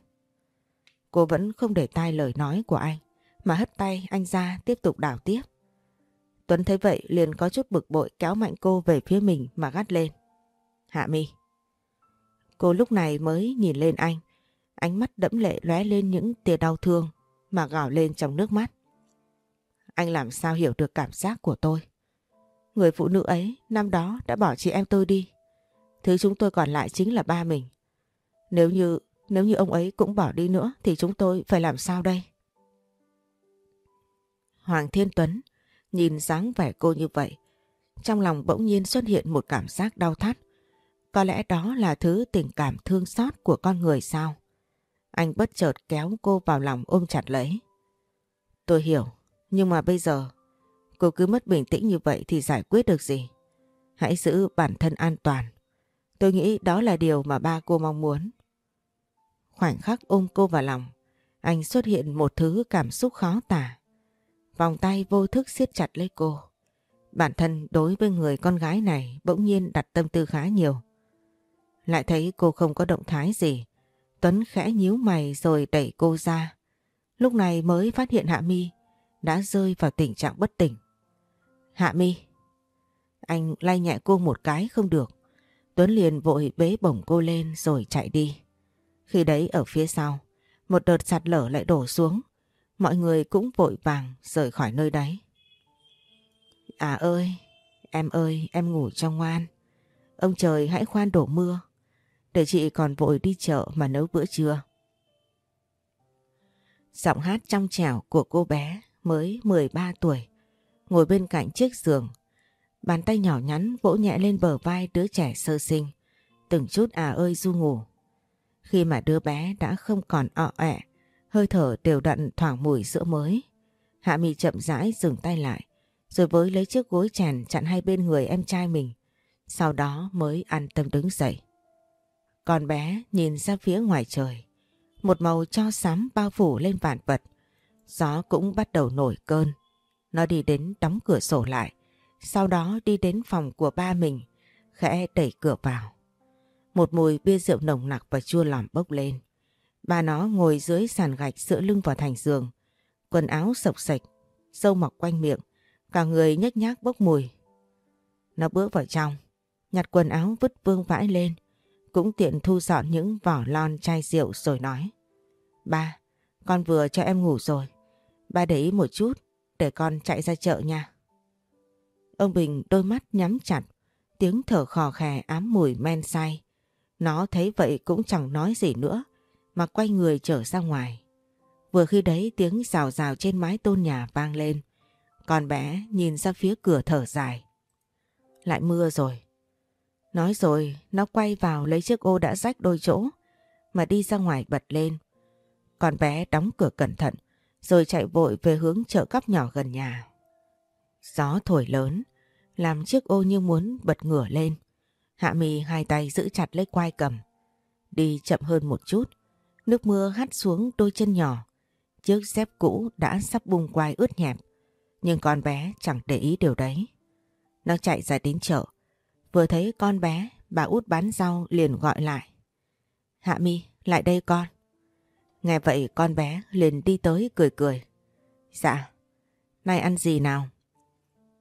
Cô vẫn không để tai lời nói của anh, mà hất tay anh ra tiếp tục đảo tiếp. Tuấn thấy vậy liền có chút bực bội kéo mạnh cô về phía mình mà gắt lên. Hạ mi. Cô lúc này mới nhìn lên anh. Ánh mắt đẫm lệ lóe lên những tia đau thương mà gào lên trong nước mắt. Anh làm sao hiểu được cảm giác của tôi? Người phụ nữ ấy năm đó đã bỏ chị em tôi đi. Thứ chúng tôi còn lại chính là ba mình. Nếu như nếu như ông ấy cũng bỏ đi nữa thì chúng tôi phải làm sao đây? Hoàng Thiên Tuấn Nhìn dáng vẻ cô như vậy, trong lòng bỗng nhiên xuất hiện một cảm giác đau thắt. Có lẽ đó là thứ tình cảm thương xót của con người sao? Anh bất chợt kéo cô vào lòng ôm chặt lấy. Tôi hiểu, nhưng mà bây giờ cô cứ mất bình tĩnh như vậy thì giải quyết được gì? Hãy giữ bản thân an toàn. Tôi nghĩ đó là điều mà ba cô mong muốn. Khoảnh khắc ôm cô vào lòng, anh xuất hiện một thứ cảm xúc khó tả. Vòng tay vô thức siết chặt lấy cô. Bản thân đối với người con gái này bỗng nhiên đặt tâm tư khá nhiều. Lại thấy cô không có động thái gì. Tuấn khẽ nhíu mày rồi đẩy cô ra. Lúc này mới phát hiện Hạ Mi đã rơi vào tình trạng bất tỉnh. Hạ Mi. Anh lay nhẹ cô một cái không được. Tuấn liền vội bế bổng cô lên rồi chạy đi. Khi đấy ở phía sau, một đợt sạt lở lại đổ xuống. Mọi người cũng vội vàng rời khỏi nơi đấy. À ơi, em ơi, em ngủ cho ngoan. Ông trời hãy khoan đổ mưa. Để chị còn vội đi chợ mà nấu bữa trưa. Giọng hát trong trẻo của cô bé mới 13 tuổi, ngồi bên cạnh chiếc giường. Bàn tay nhỏ nhắn vỗ nhẹ lên bờ vai đứa trẻ sơ sinh, từng chút à ơi du ngủ. Khi mà đứa bé đã không còn ọ ẹ, hơi thở đều đặn thoảng mùi sữa mới. Hạ mị chậm rãi dừng tay lại, rồi với lấy chiếc gối chèn chặn hai bên người em trai mình. Sau đó mới an tâm đứng dậy. Con bé nhìn ra phía ngoài trời. Một màu cho xám bao phủ lên vạn vật. Gió cũng bắt đầu nổi cơn. Nó đi đến đóng cửa sổ lại. Sau đó đi đến phòng của ba mình. Khẽ đẩy cửa vào. Một mùi bia rượu nồng nặc và chua lòm bốc lên. Bà nó ngồi dưới sàn gạch dựa lưng vào thành giường. Quần áo sộc sạch, sâu mọc quanh miệng. Cả người nhếch nhác bốc mùi. Nó bước vào trong, nhặt quần áo vứt vương vãi lên. Cũng tiện thu dọn những vỏ lon chai rượu rồi nói. Ba, con vừa cho em ngủ rồi. Ba để ý một chút để con chạy ra chợ nha. Ông Bình đôi mắt nhắm chặt, tiếng thở khò khè ám mùi men say. Nó thấy vậy cũng chẳng nói gì nữa, mà quay người trở ra ngoài. Vừa khi đấy tiếng rào rào trên mái tôn nhà vang lên. Con bé nhìn ra phía cửa thở dài. Lại mưa rồi. Nói rồi, nó quay vào lấy chiếc ô đã rách đôi chỗ, mà đi ra ngoài bật lên. Con bé đóng cửa cẩn thận, rồi chạy vội về hướng chợ cắp nhỏ gần nhà. Gió thổi lớn, làm chiếc ô như muốn bật ngửa lên. Hạ mì hai tay giữ chặt lấy quai cầm. Đi chậm hơn một chút, nước mưa hắt xuống đôi chân nhỏ. Chiếc dép cũ đã sắp bung quai ướt nhẹp, nhưng con bé chẳng để ý điều đấy. Nó chạy ra đến chợ, vừa thấy con bé, bà út bán rau liền gọi lại. Hạ mi, lại đây con. Nghe vậy con bé liền đi tới cười cười. Dạ, nay ăn gì nào?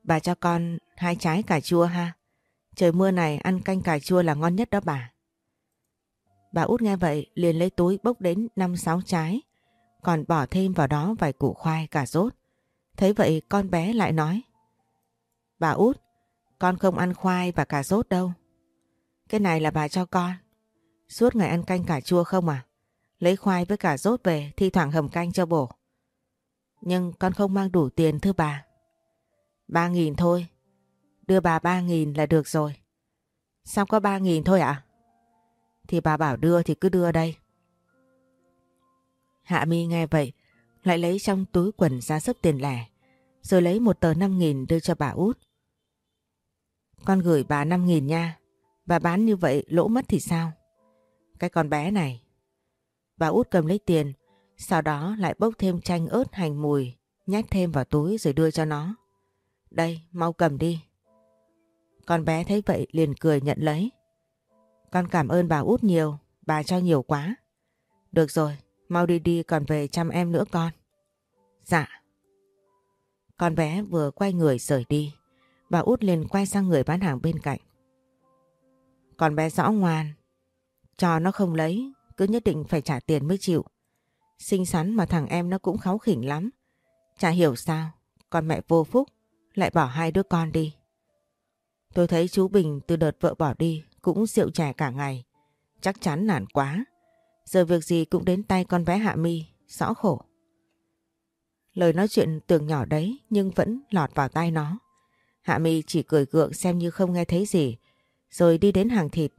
Bà cho con hai trái cà chua ha. Trời mưa này ăn canh cà chua là ngon nhất đó bà. Bà út nghe vậy liền lấy túi bốc đến 5-6 trái, còn bỏ thêm vào đó vài củ khoai cà rốt. Thấy vậy con bé lại nói. Bà út, con không ăn khoai và cà rốt đâu. Cái này là bà cho con. Suốt ngày ăn canh cà chua không à? Lấy khoai với cà rốt về thi thoảng hầm canh cho bổ. Nhưng con không mang đủ tiền thưa bà. Ba nghìn thôi. Đưa bà ba nghìn là được rồi. Sao có ba nghìn thôi ạ? À? Thì bà bảo đưa thì cứ đưa đây. Hạ mi nghe vậy, lại lấy trong túi quần ra sấp tiền lẻ, rồi lấy một tờ năm nghìn đưa cho bà út. Con gửi bà năm nghìn nha, bà bán như vậy lỗ mất thì sao? Cái con bé này. Bà út cầm lấy tiền, sau đó lại bốc thêm chanh ớt hành mùi, nhét thêm vào túi rồi đưa cho nó. Đây, mau cầm đi. Con bé thấy vậy liền cười nhận lấy. Con cảm ơn bà út nhiều, bà cho nhiều quá. Được rồi, mau đi đi còn về chăm em nữa con. Dạ. Con bé vừa quay người rời đi, bà út liền quay sang người bán hàng bên cạnh. còn bé rõ ngoan, cho nó không lấy, cứ nhất định phải trả tiền mới chịu. Xinh xắn mà thằng em nó cũng kháu khỉnh lắm. Chả hiểu sao, con mẹ vô phúc lại bỏ hai đứa con đi. Tôi thấy chú Bình từ đợt vợ bỏ đi cũng rượu chè cả ngày. Chắc chắn nản quá. Giờ việc gì cũng đến tay con bé Hạ Mi, rõ khổ. Lời nói chuyện tưởng nhỏ đấy nhưng vẫn lọt vào tai nó. Hạ Mi chỉ cười gượng xem như không nghe thấy gì, rồi đi đến hàng thịt.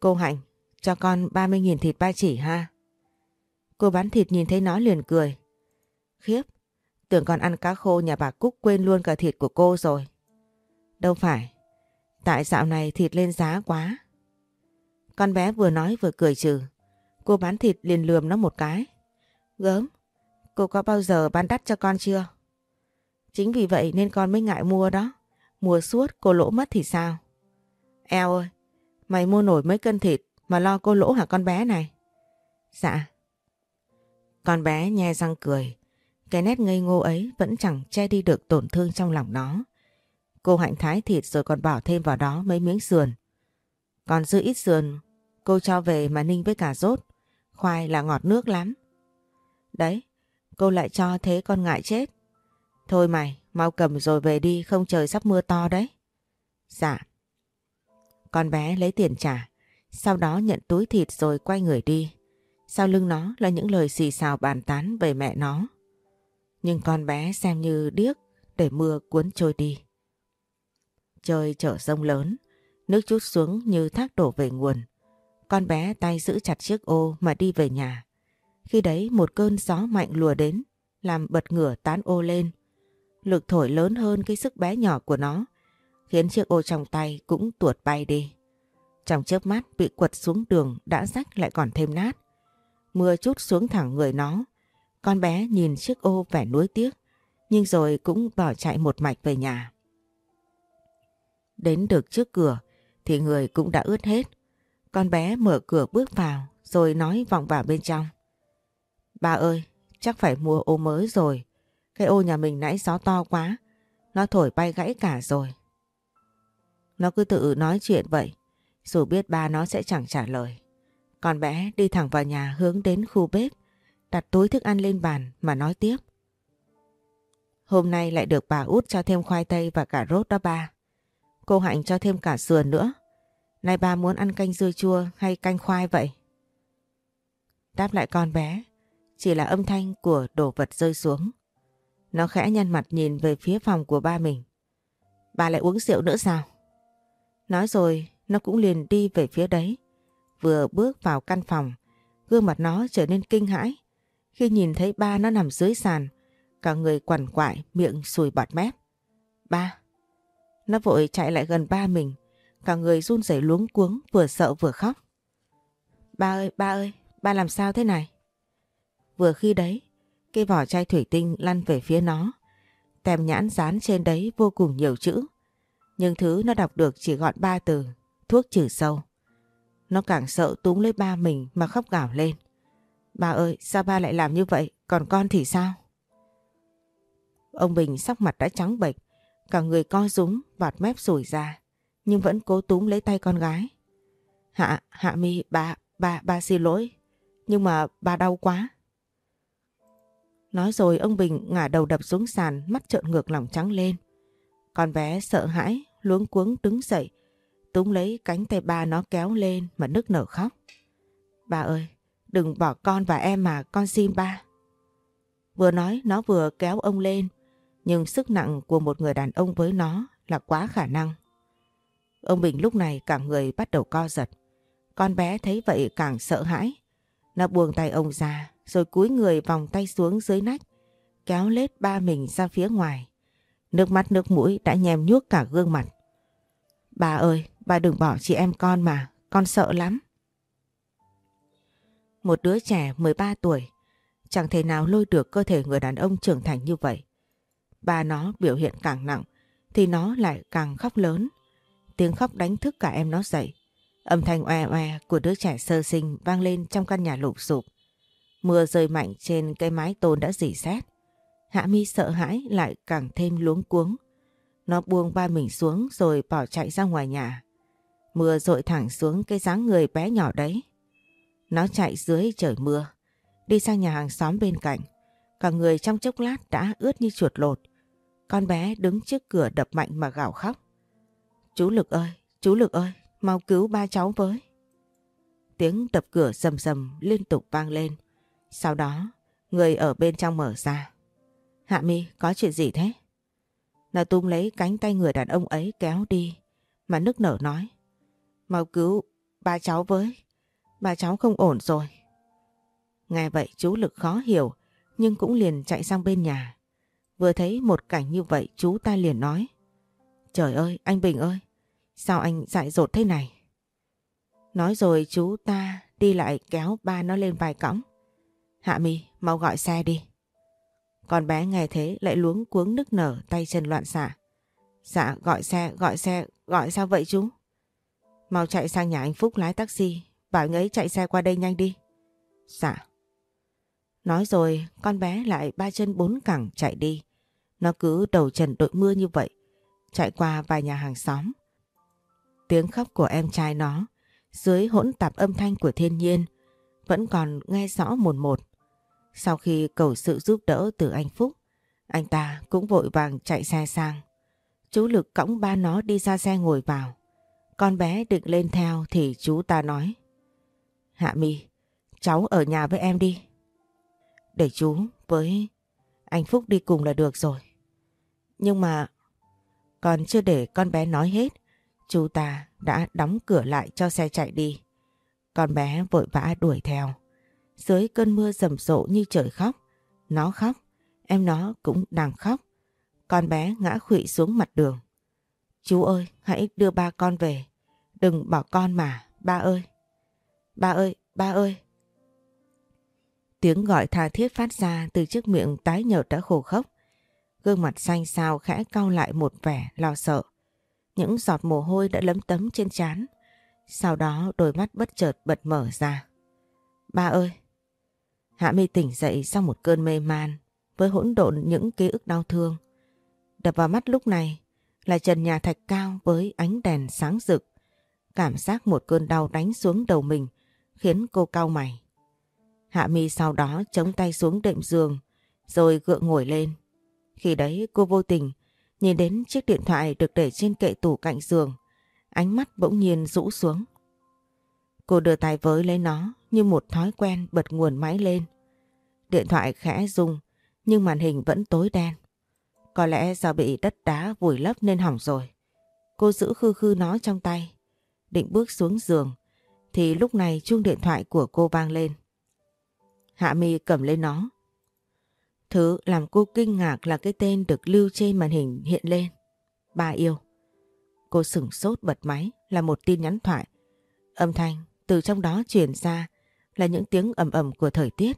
Cô Hạnh, cho con 30.000 thịt ba chỉ ha. Cô bán thịt nhìn thấy nó liền cười. Khiếp, tưởng con ăn cá khô nhà bà Cúc quên luôn cả thịt của cô rồi. Đâu phải, tại dạo này thịt lên giá quá. Con bé vừa nói vừa cười trừ. Cô bán thịt liền lườm nó một cái. Gớm, cô có bao giờ bán đắt cho con chưa? Chính vì vậy nên con mới ngại mua đó. Mua suốt cô lỗ mất thì sao? Eo ơi, mày mua nổi mấy cân thịt mà lo cô lỗ hả con bé này? Dạ. Con bé nhe răng cười. Cái nét ngây ngô ấy vẫn chẳng che đi được tổn thương trong lòng nó. Cô hạnh thái thịt rồi còn bỏ thêm vào đó mấy miếng sườn. Còn dư ít sườn, cô cho về mà ninh với cả rốt. Khoai là ngọt nước lắm. Đấy, cô lại cho thế con ngại chết. Thôi mày, mau cầm rồi về đi, không trời sắp mưa to đấy. Dạ. Con bé lấy tiền trả, sau đó nhận túi thịt rồi quay người đi. Sau lưng nó là những lời xì xào bàn tán về mẹ nó. Nhưng con bé xem như điếc để mưa cuốn trôi đi. Trời trở rông lớn, nước chút xuống như thác đổ về nguồn. Con bé tay giữ chặt chiếc ô mà đi về nhà. Khi đấy một cơn gió mạnh lùa đến, làm bật ngửa tán ô lên. Lực thổi lớn hơn cái sức bé nhỏ của nó, khiến chiếc ô trong tay cũng tuột bay đi. Trong chớp mắt bị quật xuống đường đã rách lại còn thêm nát. Mưa chút xuống thẳng người nó. Con bé nhìn chiếc ô vẻ nuối tiếc, nhưng rồi cũng bỏ chạy một mạch về nhà. Đến được trước cửa thì người cũng đã ướt hết. Con bé mở cửa bước vào rồi nói vọng vào bên trong. Ba ơi, chắc phải mua ô mới rồi. Cái ô nhà mình nãy gió to quá, nó thổi bay gãy cả rồi. Nó cứ tự nói chuyện vậy, dù biết ba nó sẽ chẳng trả lời. còn bé đi thẳng vào nhà hướng đến khu bếp, đặt túi thức ăn lên bàn mà nói tiếp. Hôm nay lại được bà út cho thêm khoai tây và cà rốt đó ba. Cô Hạnh cho thêm cả sườn nữa. Nay ba muốn ăn canh dưa chua hay canh khoai vậy? Đáp lại con bé, chỉ là âm thanh của đồ vật rơi xuống. Nó khẽ nhăn mặt nhìn về phía phòng của ba mình. Bà lại uống rượu nữa sao? Nói rồi, nó cũng liền đi về phía đấy. Vừa bước vào căn phòng, gương mặt nó trở nên kinh hãi. Khi nhìn thấy ba nó nằm dưới sàn, cả người quằn quại, miệng sùi bọt mép. Ba! Nó vội chạy lại gần ba mình, cả người run rẩy luống cuống vừa sợ vừa khóc. Ba ơi, ba ơi, ba làm sao thế này? Vừa khi đấy, cái vỏ chai thủy tinh lăn về phía nó. Tem nhãn dán trên đấy vô cùng nhiều chữ. Nhưng thứ nó đọc được chỉ gọn ba từ, thuốc trừ sâu. Nó càng sợ túm lấy ba mình mà khóc gào lên. Ba ơi, sao ba lại làm như vậy, còn con thì sao? Ông Bình sắc mặt đã trắng bệch, cả người co rúm, vạt mép sủi ra, nhưng vẫn cố túm lấy tay con gái. Hạ, Hạ Mi, ba, ba, ba xin lỗi, nhưng mà ba đau quá. Nói rồi ông Bình ngả đầu đập xuống sàn, mắt trợn ngược lòng trắng lên. Con bé sợ hãi, luống cuống đứng dậy, túm lấy cánh tay ba nó kéo lên mà nức nở khóc. Ba ơi, đừng bỏ con và em mà con xin ba. Vừa nói nó vừa kéo ông lên, nhưng sức nặng của một người đàn ông với nó là quá khả năng. Ông Bình lúc này cả người bắt đầu co giật. Con bé thấy vậy càng sợ hãi. Nó buông tay ông ra rồi cúi người vòng tay xuống dưới nách, kéo lết ba mình ra phía ngoài. Nước mắt nước mũi đã nhem nhuốc cả gương mặt. Bà ơi, bà đừng bỏ chị em con mà, con sợ lắm. Một đứa trẻ 13 tuổi, chẳng thể nào lôi được cơ thể người đàn ông trưởng thành như vậy. Bà nó biểu hiện càng nặng, thì nó lại càng khóc lớn. Tiếng khóc đánh thức cả em nó dậy. Âm thanh oe oe của đứa trẻ sơ sinh vang lên trong căn nhà lụp sụp. Mưa rơi mạnh trên cây mái tôn đã dỉ xét. Hạ mi sợ hãi lại càng thêm luống cuống. Nó buông ba mình xuống rồi bỏ chạy ra ngoài nhà. Mưa rội thẳng xuống cái dáng người bé nhỏ đấy. Nó chạy dưới trời mưa, đi sang nhà hàng xóm bên cạnh. Cả người trong chốc lát đã ướt như chuột lột. Con bé đứng trước cửa đập mạnh mà gào khóc. Chú Lực ơi, chú Lực ơi, mau cứu ba cháu với. Tiếng đập cửa rầm rầm liên tục vang lên. Sau đó, người ở bên trong mở ra. Hạ mi, có chuyện gì thế? Nó tung lấy cánh tay người đàn ông ấy kéo đi, mà nức nở nói. Mau cứu ba cháu với, ba cháu không ổn rồi. Nghe vậy chú Lực khó hiểu, nhưng cũng liền chạy sang bên nhà. Vừa thấy một cảnh như vậy chú ta liền nói. Trời ơi, anh Bình ơi, sao anh dại dột thế này? Nói rồi chú ta đi lại kéo ba nó lên vài cõng. Hạ mi, mau gọi xe đi. Con bé nghe thế lại luống cuống nức nở tay chân loạn xạ. Dạ gọi xe, gọi xe, gọi sao vậy chú? Mau chạy sang nhà anh Phúc lái taxi, bảo anh ấy chạy xe qua đây nhanh đi. Dạ. Nói rồi con bé lại ba chân bốn cẳng chạy đi. Nó cứ đầu trần đội mưa như vậy, chạy qua vài nhà hàng xóm. Tiếng khóc của em trai nó, dưới hỗn tạp âm thanh của thiên nhiên, vẫn còn nghe rõ một một. Sau khi cầu sự giúp đỡ từ anh Phúc, anh ta cũng vội vàng chạy xe sang. Chú Lực cõng ba nó đi ra xe ngồi vào. Con bé định lên theo thì chú ta nói. Hạ mi, cháu ở nhà với em đi. Để chú với... Anh Phúc đi cùng là được rồi. Nhưng mà còn chưa để con bé nói hết, chú ta đã đóng cửa lại cho xe chạy đi. Con bé vội vã đuổi theo. Dưới cơn mưa rầm rộ như trời khóc, nó khóc, em nó cũng đang khóc. Con bé ngã khụy xuống mặt đường. Chú ơi, hãy đưa ba con về. Đừng bỏ con mà, ba ơi. Ba ơi, ba ơi. Tiếng gọi tha thiết phát ra từ chiếc miệng tái nhợt đã khổ khốc. Gương mặt xanh xao khẽ cau lại một vẻ lo sợ. Những giọt mồ hôi đã lấm tấm trên trán. Sau đó đôi mắt bất chợt bật mở ra. Ba ơi! Hạ mi tỉnh dậy sau một cơn mê man với hỗn độn những ký ức đau thương. Đập vào mắt lúc này là trần nhà thạch cao với ánh đèn sáng rực. Cảm giác một cơn đau đánh xuống đầu mình khiến cô cau mày. Hạ mi sau đó chống tay xuống đệm giường rồi gượng ngồi lên. Khi đấy cô vô tình nhìn đến chiếc điện thoại được để trên kệ tủ cạnh giường. Ánh mắt bỗng nhiên rũ xuống. Cô đưa tay với lấy nó như một thói quen bật nguồn máy lên. Điện thoại khẽ rung, nhưng màn hình vẫn tối đen. Có lẽ do bị đất đá vùi lấp nên hỏng rồi. Cô giữ khư khư nó trong tay. Định bước xuống giường, thì lúc này chuông điện thoại của cô vang lên. Hạ mi cầm lên nó. Thứ làm cô kinh ngạc là cái tên được lưu trên màn hình hiện lên. Ba yêu. Cô sửng sốt bật máy là một tin nhắn thoại. Âm thanh từ trong đó truyền ra là những tiếng ầm ầm của thời tiết.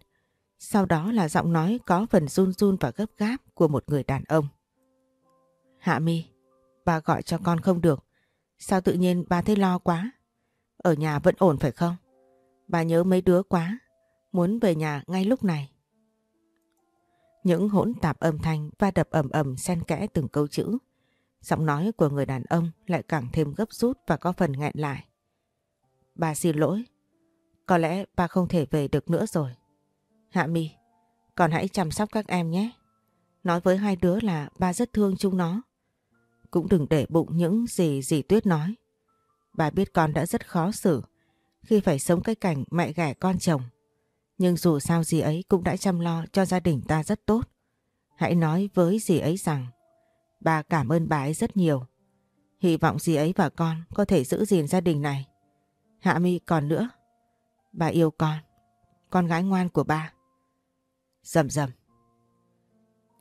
Sau đó là giọng nói có phần run run và gấp gáp của một người đàn ông. Hạ mi, ba gọi cho con không được. Sao tự nhiên ba thấy lo quá? Ở nhà vẫn ổn phải không? Bà nhớ mấy đứa quá, muốn về nhà ngay lúc này. Những hỗn tạp âm thanh và đập ầm ầm xen kẽ từng câu chữ. Giọng nói của người đàn ông lại càng thêm gấp rút và có phần nghẹn lại. Bà xin lỗi. Có lẽ ba không thể về được nữa rồi. Hạ mi, còn hãy chăm sóc các em nhé. Nói với hai đứa là ba rất thương chúng nó. Cũng đừng để bụng những gì dì Tuyết nói. Bà biết con đã rất khó xử khi phải sống cái cảnh mẹ ghẻ con chồng. Nhưng dù sao dì ấy cũng đã chăm lo cho gia đình ta rất tốt. Hãy nói với dì ấy rằng bà cảm ơn bà ấy rất nhiều. Hy vọng dì ấy và con có thể giữ gìn gia đình này. Hạ mi còn nữa. Bà yêu con. Con gái ngoan của ba. Dầm dầm.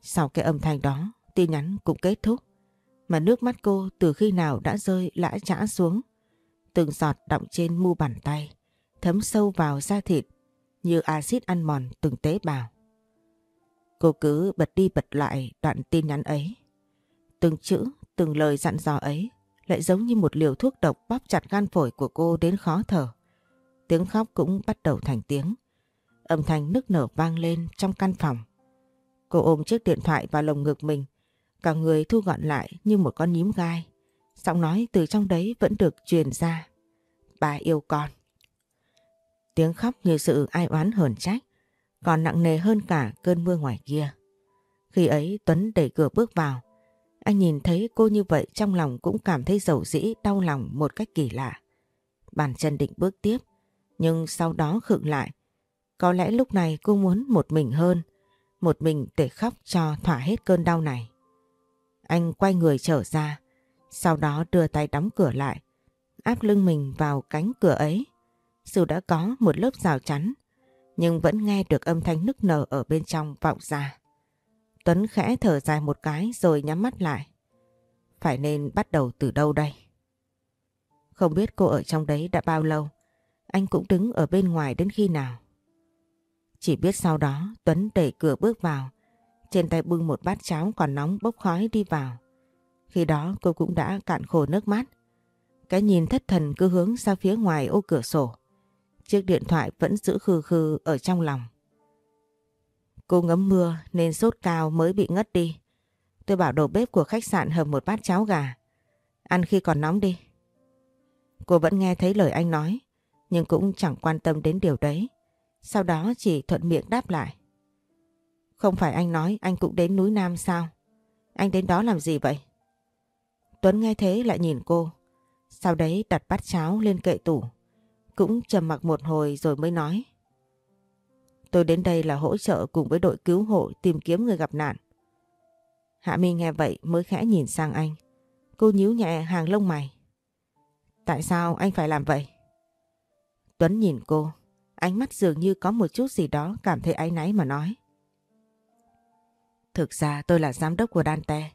Sau cái âm thanh đó, tin nhắn cũng kết thúc. Mà nước mắt cô từ khi nào đã rơi lã trã xuống. Từng giọt đọng trên mu bàn tay, thấm sâu vào da thịt như axit ăn mòn từng tế bào. Cô cứ bật đi bật lại đoạn tin nhắn ấy. Từng chữ, từng lời dặn dò ấy lại giống như một liều thuốc độc bóp chặt gan phổi của cô đến khó thở. Tiếng khóc cũng bắt đầu thành tiếng. Âm thanh nức nở vang lên trong căn phòng. Cô ôm chiếc điện thoại vào lồng ngực mình, cả người thu gọn lại như một con nhím gai. Giọng nói từ trong đấy vẫn được truyền ra. Bà yêu con. Tiếng khóc như sự ai oán hờn trách, còn nặng nề hơn cả cơn mưa ngoài kia. Khi ấy Tuấn đẩy cửa bước vào, anh nhìn thấy cô như vậy trong lòng cũng cảm thấy dầu dĩ đau lòng một cách kỳ lạ. Bàn chân định bước tiếp, nhưng sau đó khựng lại. Có lẽ lúc này cô muốn một mình hơn, một mình để khóc cho thỏa hết cơn đau này. Anh quay người trở ra, sau đó đưa tay đóng cửa lại, áp lưng mình vào cánh cửa ấy. Dù đã có một lớp rào chắn, nhưng vẫn nghe được âm thanh nức nở ở bên trong vọng ra. Tuấn khẽ thở dài một cái rồi nhắm mắt lại. Phải nên bắt đầu từ đâu đây? Không biết cô ở trong đấy đã bao lâu, anh cũng đứng ở bên ngoài đến khi nào. Chỉ biết sau đó Tuấn đẩy cửa bước vào, trên tay bưng một bát cháo còn nóng bốc khói đi vào. Khi đó cô cũng đã cạn khổ nước mắt. Cái nhìn thất thần cứ hướng ra phía ngoài ô cửa sổ. Chiếc điện thoại vẫn giữ khư khư ở trong lòng. Cô ngấm mưa nên sốt cao mới bị ngất đi. Tôi bảo đầu bếp của khách sạn hầm một bát cháo gà. Ăn khi còn nóng đi. Cô vẫn nghe thấy lời anh nói, nhưng cũng chẳng quan tâm đến điều đấy. Sau đó chỉ thuận miệng đáp lại. Không phải anh nói anh cũng đến núi Nam sao? Anh đến đó làm gì vậy? Tuấn nghe thế lại nhìn cô. Sau đấy đặt bát cháo lên kệ tủ. Cũng trầm mặc một hồi rồi mới nói. Tôi đến đây là hỗ trợ cùng với đội cứu hộ tìm kiếm người gặp nạn. Hạ Mi nghe vậy mới khẽ nhìn sang anh. Cô nhíu nhẹ hàng lông mày. Tại sao anh phải làm vậy? Tuấn nhìn cô, ánh mắt dường như có một chút gì đó cảm thấy áy náy mà nói. Thực ra tôi là giám đốc của Dante.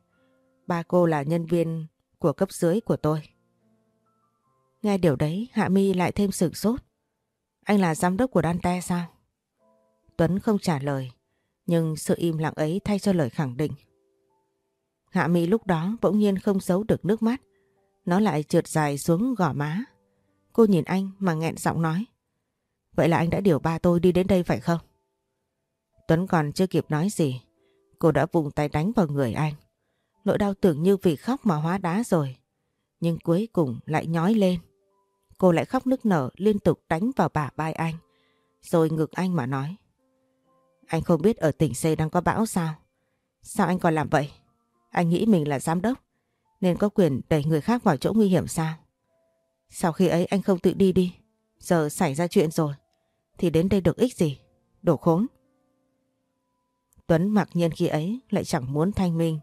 Ba cô là nhân viên của cấp dưới của tôi. Nghe điều đấy Hạ Mi lại thêm sửng sốt. Anh là giám đốc của Dante sao? Tuấn không trả lời, nhưng sự im lặng ấy thay cho lời khẳng định. Hạ Mi lúc đó bỗng nhiên không giấu được nước mắt. Nó lại trượt dài xuống gò má. Cô nhìn anh mà nghẹn giọng nói. Vậy là anh đã điều ba tôi đi đến đây phải không? Tuấn còn chưa kịp nói gì. Cô đã vùng tay đánh vào người anh. Nỗi đau tưởng như vì khóc mà hóa đá rồi. Nhưng cuối cùng lại nhói lên. Cô lại khóc nức nở liên tục đánh vào bả vai anh. Rồi ngực anh mà nói. Anh không biết ở tỉnh C đang có bão sao? Sao anh còn làm vậy? Anh nghĩ mình là giám đốc, nên có quyền đẩy người khác vào chỗ nguy hiểm sao? Sau khi ấy anh không tự đi đi. Giờ xảy ra chuyện rồi thì đến đây được ích gì? Đổ khốn. Tuấn mặc nhiên khi ấy lại chẳng muốn thanh minh.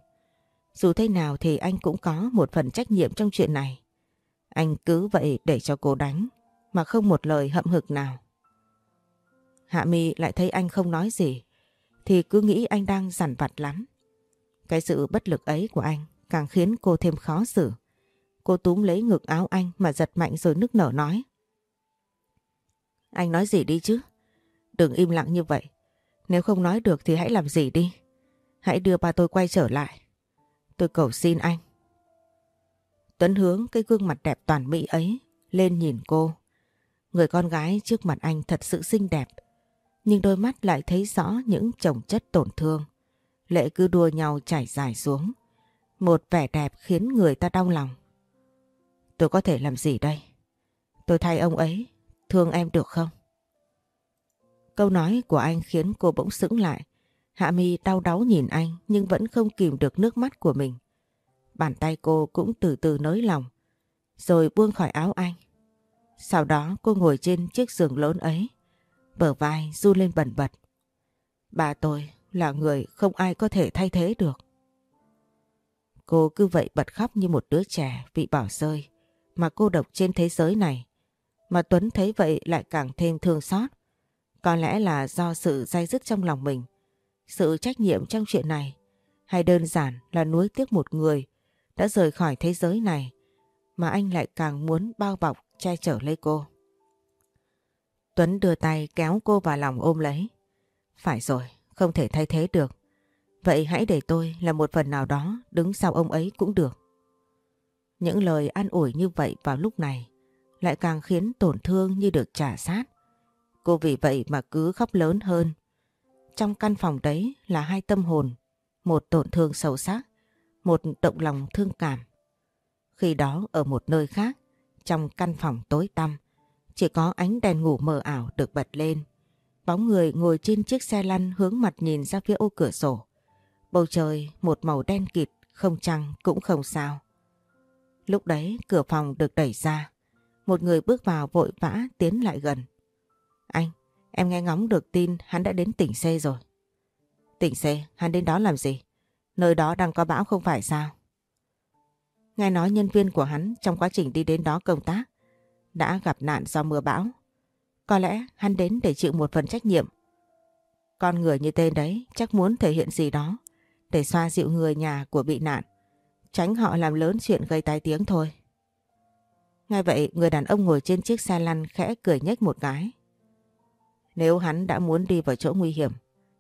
Dù thế nào thì anh cũng có một phần trách nhiệm trong chuyện này. Anh cứ vậy để cho cô đánh, mà không một lời hậm hực nào. Hạ Mi lại thấy anh không nói gì, thì cứ nghĩ anh đang giản vặt lắm. Cái sự bất lực ấy của anh càng khiến cô thêm khó xử. Cô túm lấy ngực áo anh mà giật mạnh rồi nức nở nói. Anh nói gì đi chứ? Đừng im lặng như vậy. Nếu không nói được thì hãy làm gì đi. Hãy đưa ba tôi quay trở lại. Tôi cầu xin anh. Tuấn hướng cái gương mặt đẹp toàn mỹ ấy lên nhìn cô. Người con gái trước mặt anh thật sự xinh đẹp. Nhưng đôi mắt lại thấy rõ những chồng chất tổn thương. Lệ cứ đua nhau chảy dài xuống. Một vẻ đẹp khiến người ta đau lòng. Tôi có thể làm gì đây? Tôi thay ông ấy, thương em được không? Câu nói của anh khiến cô bỗng sững lại. Hạ mi đau đáu nhìn anh nhưng vẫn không kìm được nước mắt của mình. Bàn tay cô cũng từ từ nới lòng, rồi buông khỏi áo anh. Sau đó cô ngồi trên chiếc giường lớn ấy, bờ vai du lên bẩn bật. Bà tôi là người không ai có thể thay thế được. Cô cứ vậy bật khóc như một đứa trẻ bị bỏ rơi, mà cô độc trên thế giới này. Mà Tuấn thấy vậy lại càng thêm thương xót. Có lẽ là do sự dai dứt trong lòng mình, sự trách nhiệm trong chuyện này, hay đơn giản là nuối tiếc một người đã rời khỏi thế giới này mà anh lại càng muốn bao bọc che chở lấy cô. Tuấn đưa tay kéo cô vào lòng ôm lấy. Phải rồi, không thể thay thế được. Vậy hãy để tôi là một phần nào đó đứng sau ông ấy cũng được. Những lời an ủi như vậy vào lúc này lại càng khiến tổn thương như được trả sát. Cô vì vậy mà cứ khóc lớn hơn. Trong căn phòng đấy là hai tâm hồn, một tổn thương sâu sắc, một động lòng thương cảm. Khi đó ở một nơi khác, trong căn phòng tối tăm, chỉ có ánh đèn ngủ mờ ảo được bật lên. Bóng người ngồi trên chiếc xe lăn hướng mặt nhìn ra phía ô cửa sổ. Bầu trời một màu đen kịt, không trăng cũng không sao. Lúc đấy cửa phòng được đẩy ra. Một người bước vào vội vã tiến lại gần. Anh, em nghe ngóng được tin hắn đã đến tỉnh C rồi. Tỉnh C, hắn đến đó làm gì? Nơi đó đang có bão không phải sao? Nghe nói nhân viên của hắn trong quá trình đi đến đó công tác đã gặp nạn do mưa bão. Có lẽ hắn đến để chịu một phần trách nhiệm. Con người như tên đấy chắc muốn thể hiện gì đó để xoa dịu người nhà của bị nạn. Tránh họ làm lớn chuyện gây tai tiếng thôi. Ngay vậy người đàn ông ngồi trên chiếc xe lăn khẽ cười nhếch một cái. Nếu hắn đã muốn đi vào chỗ nguy hiểm,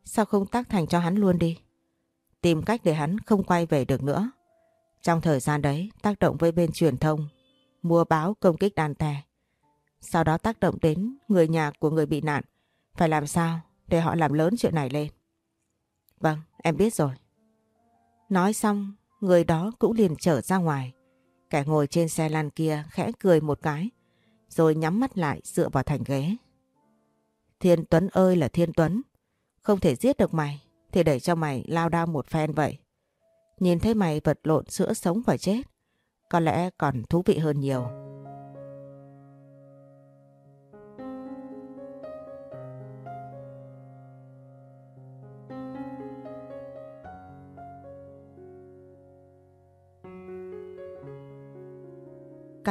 sao không tác thành cho hắn luôn đi? Tìm cách để hắn không quay về được nữa. Trong thời gian đấy, tác động với bên truyền thông, mua báo công kích đàn tè. Sau đó tác động đến người nhà của người bị nạn. Phải làm sao để họ làm lớn chuyện này lên? Vâng, em biết rồi. Nói xong, người đó cũng liền trở ra ngoài. Kẻ ngồi trên xe lăn kia khẽ cười một cái, rồi nhắm mắt lại dựa vào thành ghế. Thiên Tuấn ơi là Thiên Tuấn, không thể giết được mày, thì để cho mày lao đao một phen vậy. Nhìn thấy mày vật lộn giữa sống và chết, có lẽ còn thú vị hơn nhiều.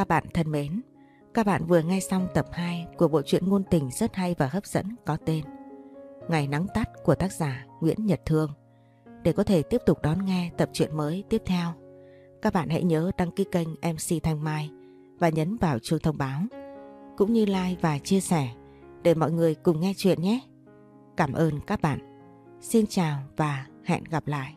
Các bạn thân mến, các bạn vừa nghe xong tập 2 của bộ truyện ngôn tình rất hay và hấp dẫn có tên Ngày nắng tắt của tác giả Nguyễn Nhật Thương. Để có thể tiếp tục đón nghe tập truyện mới tiếp theo, các bạn hãy nhớ đăng ký kênh MC Thanh Mai và nhấn vào chuông thông báo, cũng như like và chia sẻ để mọi người cùng nghe chuyện nhé. Cảm ơn các bạn. Xin chào và hẹn gặp lại.